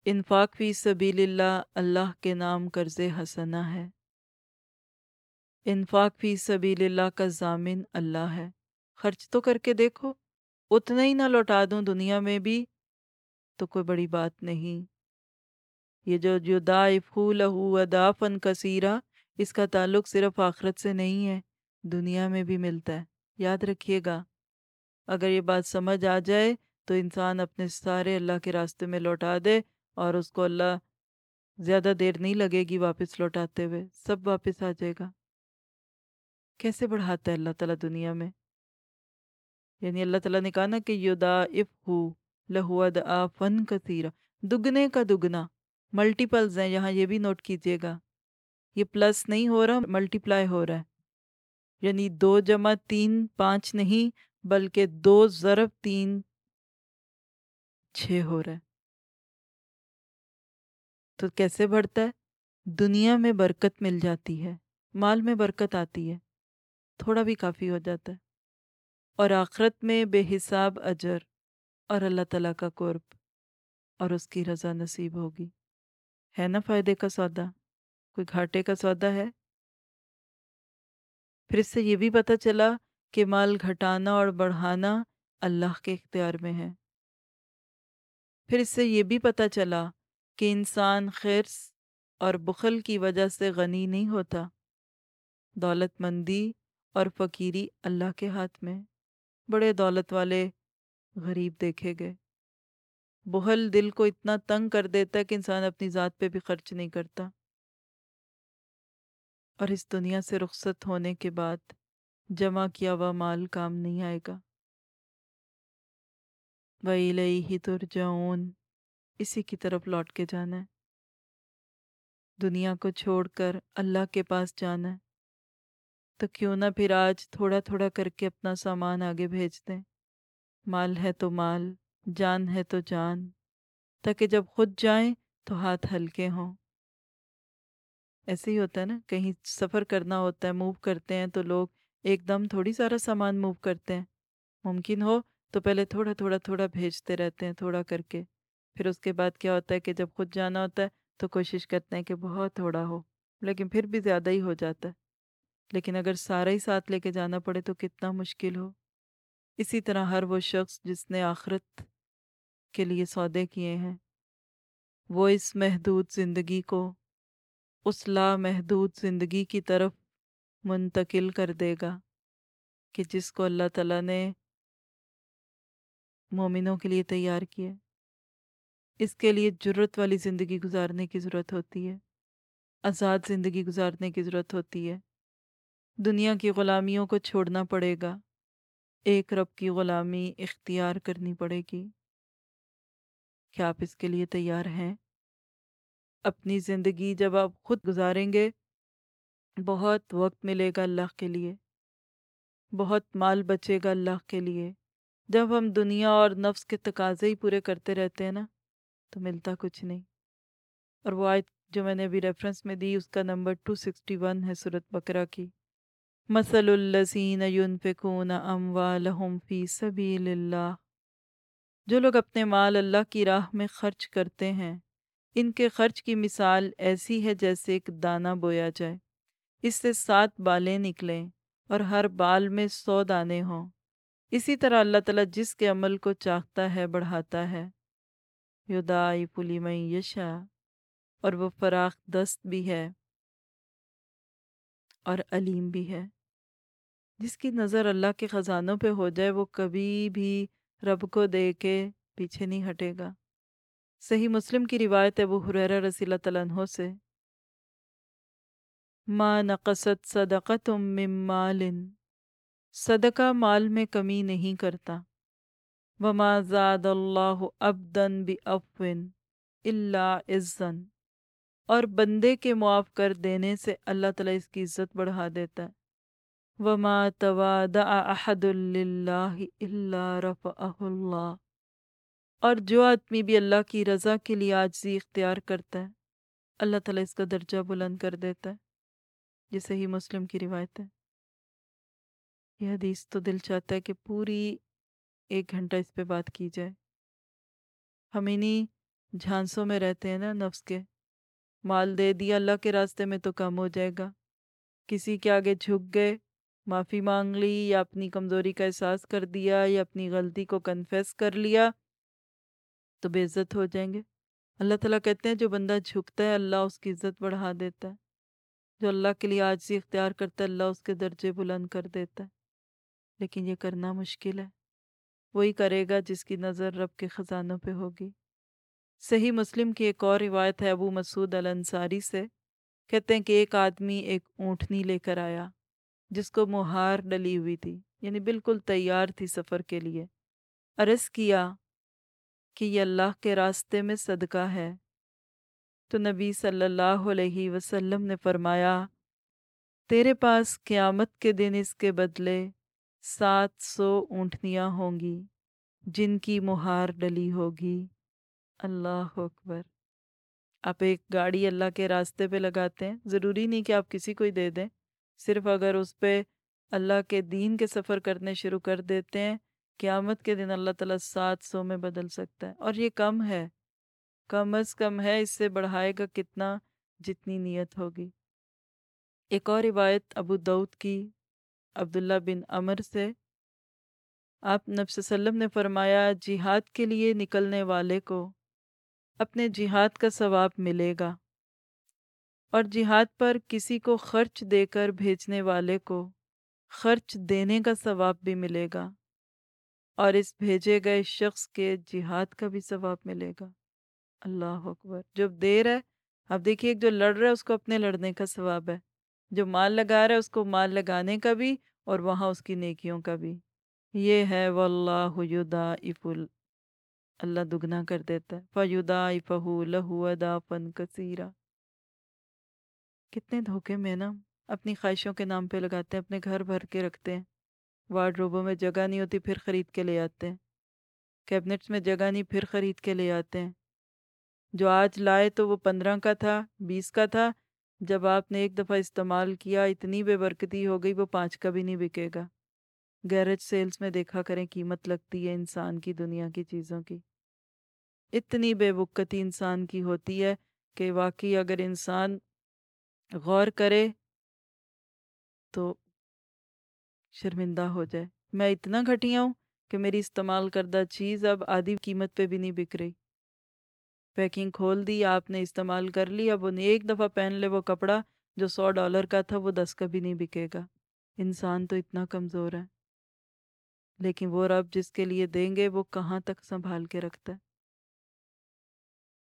S1: انفاق فی سبیل اللہ اللہ کے نام قرض حسنہ ہے۔ انفاق فی سبیل اللہ کا ضامن اللہ ہے۔ خرچ تو کر کے دیکھو، اتنا ہی نہ لوٹا دوں دنیا میں بھی تو کوئی بڑی بات نہیں۔ یہ جو جدا لہو ادافن کثیرہ، اس کا تعلق صرف آخرت سے نہیں ہے، دنیا میں بھی ملتا ہے۔ یاد رکھیے گا، اگر یہ بات سمجھ آ جائے تو انسان اپنے سارے اللہ کے راستے میں لوٹا دے۔ اور اس کو اللہ زیادہ دیر نہیں لگے گی واپس لوٹاتے ہوئے، سب واپس آ جائے گا۔ کیسے بڑھاتا ہے اللہ تعالیٰ دنیا میں؟ یعنی اللہ تعالیٰ نے کہا نا کہ یودا اف ہو لہو دا فن کثیرہ۔ دگنے کا دگنا ملٹیپلز ہیں، یہاں یہ بھی نوٹ کیجیے گا۔ یہ پلس نہیں ہو رہا ملٹی پلائی ہو رہا ہے۔ یعنی دو جمع تین، پانچ نہیں، بلکہ دو ضرب تین، چھ ہو رہا ہے۔ تو کیسے بڑھتا ہے؟ دنیا میں برکت مل جاتی ہے، مال میں برکت آتی ہے، تھوڑا بھی کافی ہو جاتا ہے۔ اور آخرت میں بے حساب اجر اور اللہ تعالیٰ کا قرب اور اس کی رضا نصیب ہوگی۔ ہے نا فائدے کا سودا؟ کوئی گھاٹے کا سودا ہے؟ پھر اس سے یہ بھی پتہ چلا کہ مال گھٹانا اور بڑھانا اللہ کے اختیار میں ہے۔ پھر اس سے یہ بھی پتہ چلا کہ انسان خرص اور بخل کی وجہ سے غنی نہیں ہوتا۔ دولت مندی اور فقیری اللہ کے ہاتھ میں بڑے دولت والے غریب دیکھے گئے۔ بخل دل کو اتنا تنگ کر دیتا ہے کہ انسان اپنی ذات پہ بھی خرچ نہیں کرتا۔ اور اس دنیا سے رخصت ہونے کے بعد جمع کیا ہوا مال کام نہیں آئے گا۔ وَإِلَيْهِ تُرْجَعُونَ اسی کی طرف لوٹ کے جانا ہے۔ دنیا کو چھوڑ کر اللہ کے پاس جانا ہے۔ تو کیوں نہ پھر آج تھوڑا تھوڑا کر کے اپنا سامان آگے بھیج دیں۔ مال ہے تو مال، جان ہے تو جان، تاکہ جب خود جائیں تو ہاتھ ہلکے ہوں۔ ایسے ہی ہوتا ہے نا، کہیں سفر کرنا ہوتا ہے، موو کرتے ہیں تو لوگ ایک دم تھوڑی سارا سامان موو کرتے ہیں۔ ممکن ہو تو پہلے تھوڑا تھوڑا تھوڑا بھیجتے رہتے ہیں، تھوڑا کر کے۔ پھر اس کے بعد کیا ہوتا ہے کہ جب خود جانا ہوتا ہے تو کوشش کرتے ہیں کہ بہت تھوڑا ہو لیکن پھر بھی زیادہ ہی ہو جاتا ہے لیکن اگر سارا ہی ساتھ لے کے جانا پڑے تو کتنا مشکل ہو اسی طرح ہر وہ شخص جس نے آخرت کے لیے سودے کیے ہیں وہ اس محدود زندگی کو اس لا محدود زندگی کی طرف منتقل کر دے گا کہ جس کو اللہ تعالیٰ نے مومنوں کے لیے تیار کیا اس کے لیے جرت والی زندگی گزارنے کی ضرورت ہوتی ہے۔ آزاد زندگی گزارنے کی ضرورت ہوتی ہے۔ دنیا کی غلامیوں کو چھوڑنا پڑے گا۔ ایک رب کی غلامی اختیار کرنی پڑے گی۔ کیا آپ اس کے لیے تیار ہیں؟ اپنی زندگی جب آپ خود گزاریں گے، بہت وقت ملے گا اللہ کے لیے۔ بہت مال بچے گا اللہ کے لیے۔ جب ہم دنیا اور نفس کے تقاضے ہی پورے کرتے رہتے ہیں نا تو ملتا کچھ نہیں۔ اور وہ آیت جو میں نے ابھی ریفرنس میں دی، اس کا نمبر 261 ہے صورت بکرا کی۔ مثل الذین ينفقون اموالهم فی سبیل اللہ جو لوگ اپنے مال اللہ کی راہ میں خرچ کرتے ہیں، ان کے خرچ کی مثال ایسی ہے جیسے ایک دانہ بویا جائے۔ اس سے سات بالیں نکلیں اور ہر بال میں سو دانے ہوں۔ اسی طرح اللہ تعالیٰ جس کے عمل کو چاہتا ہے، بڑھاتا ہے۔ یدائی پلی میں یشا اور وہ فراخ دست بھی ہے اور علیم بھی ہے۔ جس کی نظر اللہ کے خزانوں پہ ہو جائے وہ کبھی بھی رب کو دے کے پیچھے نہیں ہٹے گا۔ صحیح مسلم کی روایت ہے وہ حریرہ رسی اللہ تعالیٰ عنہ سے۔ ما نقصت صدقت من مال۔ صدقہ مال میں کمی نہیں کرتا۔ وما زاد اللہ ابدن بافن اللہ عزن اور بندے کے معاف کر دینے سے اللہ تعالیٰ اس کی عزت بڑھا دیتا ہے۔ وما توادع احد للہ الا رفعہ اللہ اور جو آدمی بھی اللہ کی رضا کے لیے آجزی اختیار کرتا ہے، اللہ تعالیٰ اس کا درجہ بلند کر دیتا ہے۔ یہ صحیح مسلم کی روایت ہے۔ یہ حدیث تو دل چاہتا ہے کہ پوری ایک گھنٹہ اس پہ بات کی جائے۔ ہم انہیں جھانسوں میں رہتے ہیں نا نفس کے۔ مال دے دیا اللہ کے راستے میں تو کم ہو جائے گا۔ کسی کے آگے جھک گئے، معافی مانگ لی یا اپنی کمزوری کا احساس کر دیا یا اپنی غلطی کو کنفیس کر لیا، تو بے عزت ہو جائیں گے۔ اللہ تعالیٰ کہتے ہیں جو بندہ جھکتا ہے، اللہ اس کی عزت بڑھا دیتا ہے۔ جو اللہ کے لیے آجزی اختیار کرتا ہے، اللہ اس کے درجے بلند کر دیتا ہے۔ لیکن یہ کرنا مشکل ہے۔ وہی کرے گا جس کی نظر رب کے خزانوں پہ ہوگی۔ صحیح مسلم کی ایک اور روایت ہے ابو مسعود الانصاری سے، کہتے ہیں کہ ایک آدمی ایک اونٹنی لے کر آیا، جس کو مہار ڈلی ہوئی تھی یعنی بالکل تیار تھی سفر کے لیے۔ عرض کیا کہ یہ اللہ کے راستے میں صدقہ ہے۔ تو نبی صلی اللہ علیہ وسلم نے فرمایا، تیرے پاس قیامت کے دن اس کے بدلے سات سو اونٹنیاں ہوں گی، جن کی مہار ڈلی ہوگی۔ اللہ اکبر۔ آپ ایک گاڑی اللہ کے راستے پہ لگاتے ہیں، ضروری نہیں کہ آپ کسی کو ہی دے دیں۔ صرف اگر اس پہ اللہ کے دین کے سفر کرنے شروع کر دیتے ہیں، قیامت کے دن اللہ تعالیٰ سات سو میں بدل سکتا ہے۔ اور یہ کم ہے۔ کم از کم ہے، اس سے بڑھائے گا کتنا؟ جتنی نیت ہوگی۔ ایک اور روایت ابو دعود کی۔ عبداللہ بن عمر سے۔ آپ نبس وسلم نے فرمایا، جہاد کے لیے نکلنے والے کو اپنے جہاد کا ثواب ملے گا۔ اور جہاد پر کسی کو خرچ دے کر بھیجنے والے کو خرچ دینے کا ثواب بھی ملے گا۔ اور اس بھیجے گئے شخص کے جہاد کا بھی ثواب ملے گا۔ اللہ اکبر۔ جو دے رہا ہے، اب دیکھیے جو لڑ رہا ہے، اس کو اپنے لڑنے کا ثواب ہے۔ جو مال لگا رہا ہے، اس کو مال لگانے کا بھی اور وہاں اس کی نیکیوں کا بھی۔ یہ ہے واللہ یدائف اللہ دگنا کر دیتا ہے۔ فیدائفہو لہو ادا فن کثیرہ کتنے دھوکے میں نا اپنی خواہشوں کے نام پہ لگاتے ہیں، اپنے گھر بھر کے رکھتے ہیں۔ وارڈ روبوں میں جگہ نہیں ہوتی، پھر خرید کے لے آتے ہیں۔ کیبنٹس میں جگہ نہیں، پھر خرید کے لے آتے ہیں۔ جو آج لائے تو وہ پندرہ کا تھا، بیس کا تھا جب آپ نے ایک دفعہ استعمال کیا، اتنی بے برکتی ہو گئی، وہ پانچ کا بھی نہیں بکے گا۔ گیرج سیلز میں دیکھا کریں، قیمت لگتی ہے انسان کی، دنیا کی چیزوں کی۔ اتنی بے بکتی انسان کی ہوتی ہے کہ واقعی اگر انسان غور کرے تو شرمندہ ہو جائے۔ میں اتنا گھٹیا ہوں کہ میری استعمال کردہ چیز اب آدھی قیمت پہ بھی نہیں بک رہی۔ پیکنگ کھول دی، آپ نے استعمال کر لی، اب انہیں ایک دفعہ پہن لے وہ کپڑا جو سو ڈالر کا تھا، وہ دس کا بھی نہیں بکے گا۔ انسان تو اتنا کمزور ہے۔ لیکن وہ رب جس کے لیے دیں گے، وہ کہاں تک سنبھال کے رکھتا ہے؟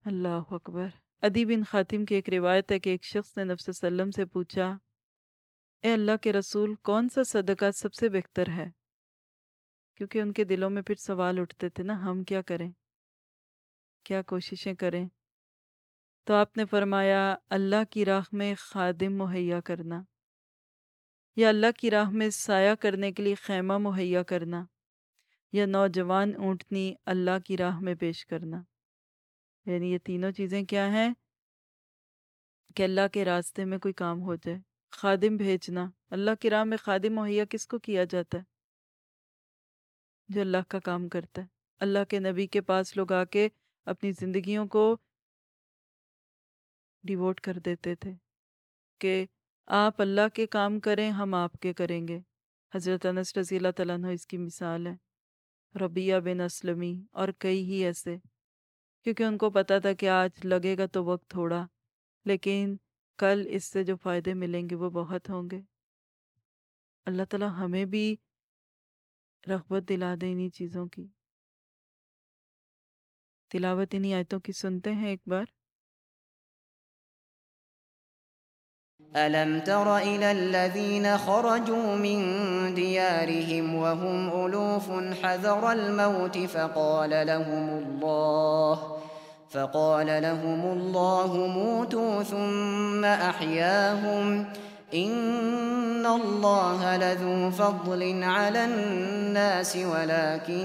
S1: اللہ اکبر۔ ادی بن خاتم کی ایک روایت ہے کہ ایک شخص نے نفس وسلم سے پوچھا، اے اللہ کے رسول، کون سا صدقہ سب سے بہتر ہے؟ کیونکہ ان کے دلوں میں پھر سوال اٹھتے تھے نا، ہم کیا کریں؟ کیا کوششیں کریں۔ تو آپ نے فرمایا، اللہ کی راہ میں خادم مہیا کرنا۔ یا اللہ کی راہ میں سایہ کرنے کے لیے خیمہ مہیا کرنا۔ یا نوجوان اونٹنی اللہ کی راہ میں پیش کرنا۔ یعنی یہ تینوں چیزیں کیا ہیں؟ کہ اللہ کے راستے میں کوئی کام ہو جائے۔ خادم بھیجنا۔ اللہ کی راہ میں خادم مہیا کس کو کیا جاتا ہے؟ جو اللہ کا کام کرتا ہے۔ اللہ کے نبی کے پاس لوگ آ کے اپنی زندگیوں کو ڈیووٹ کر دیتے تھے کہ آپ اللہ کے کام کریں، ہم آپ کے کریں گے۔ حضرت انس رضی اللہ تعالیٰ عنہ اس کی مثال ہے۔ ربیہ بن اسلمی اور کئی ہی ایسے۔ کیونکہ ان کو پتا تھا کہ آج لگے گا تو وقت تھوڑا، لیکن کل اس سے جو فائدے ملیں گے وہ بہت ہوں گے۔ اللہ تعالیٰ ہمیں بھی رغبت دلا دیں انہیں چیزوں کی۔ تلاوت انہیں آیتوں کی سنتے ہیں ایک بار
S2: ألم تر إلى الذين خرجوا من ديارهم وهم ألوف حذر الموت فقال لهم الله فقال لهم الله موتوا ثم أحياهم إن الله لذو فضل على الناس ولكن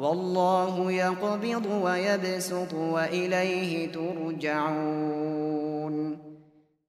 S2: والله يقبض ويبسط وإليه ترجعون.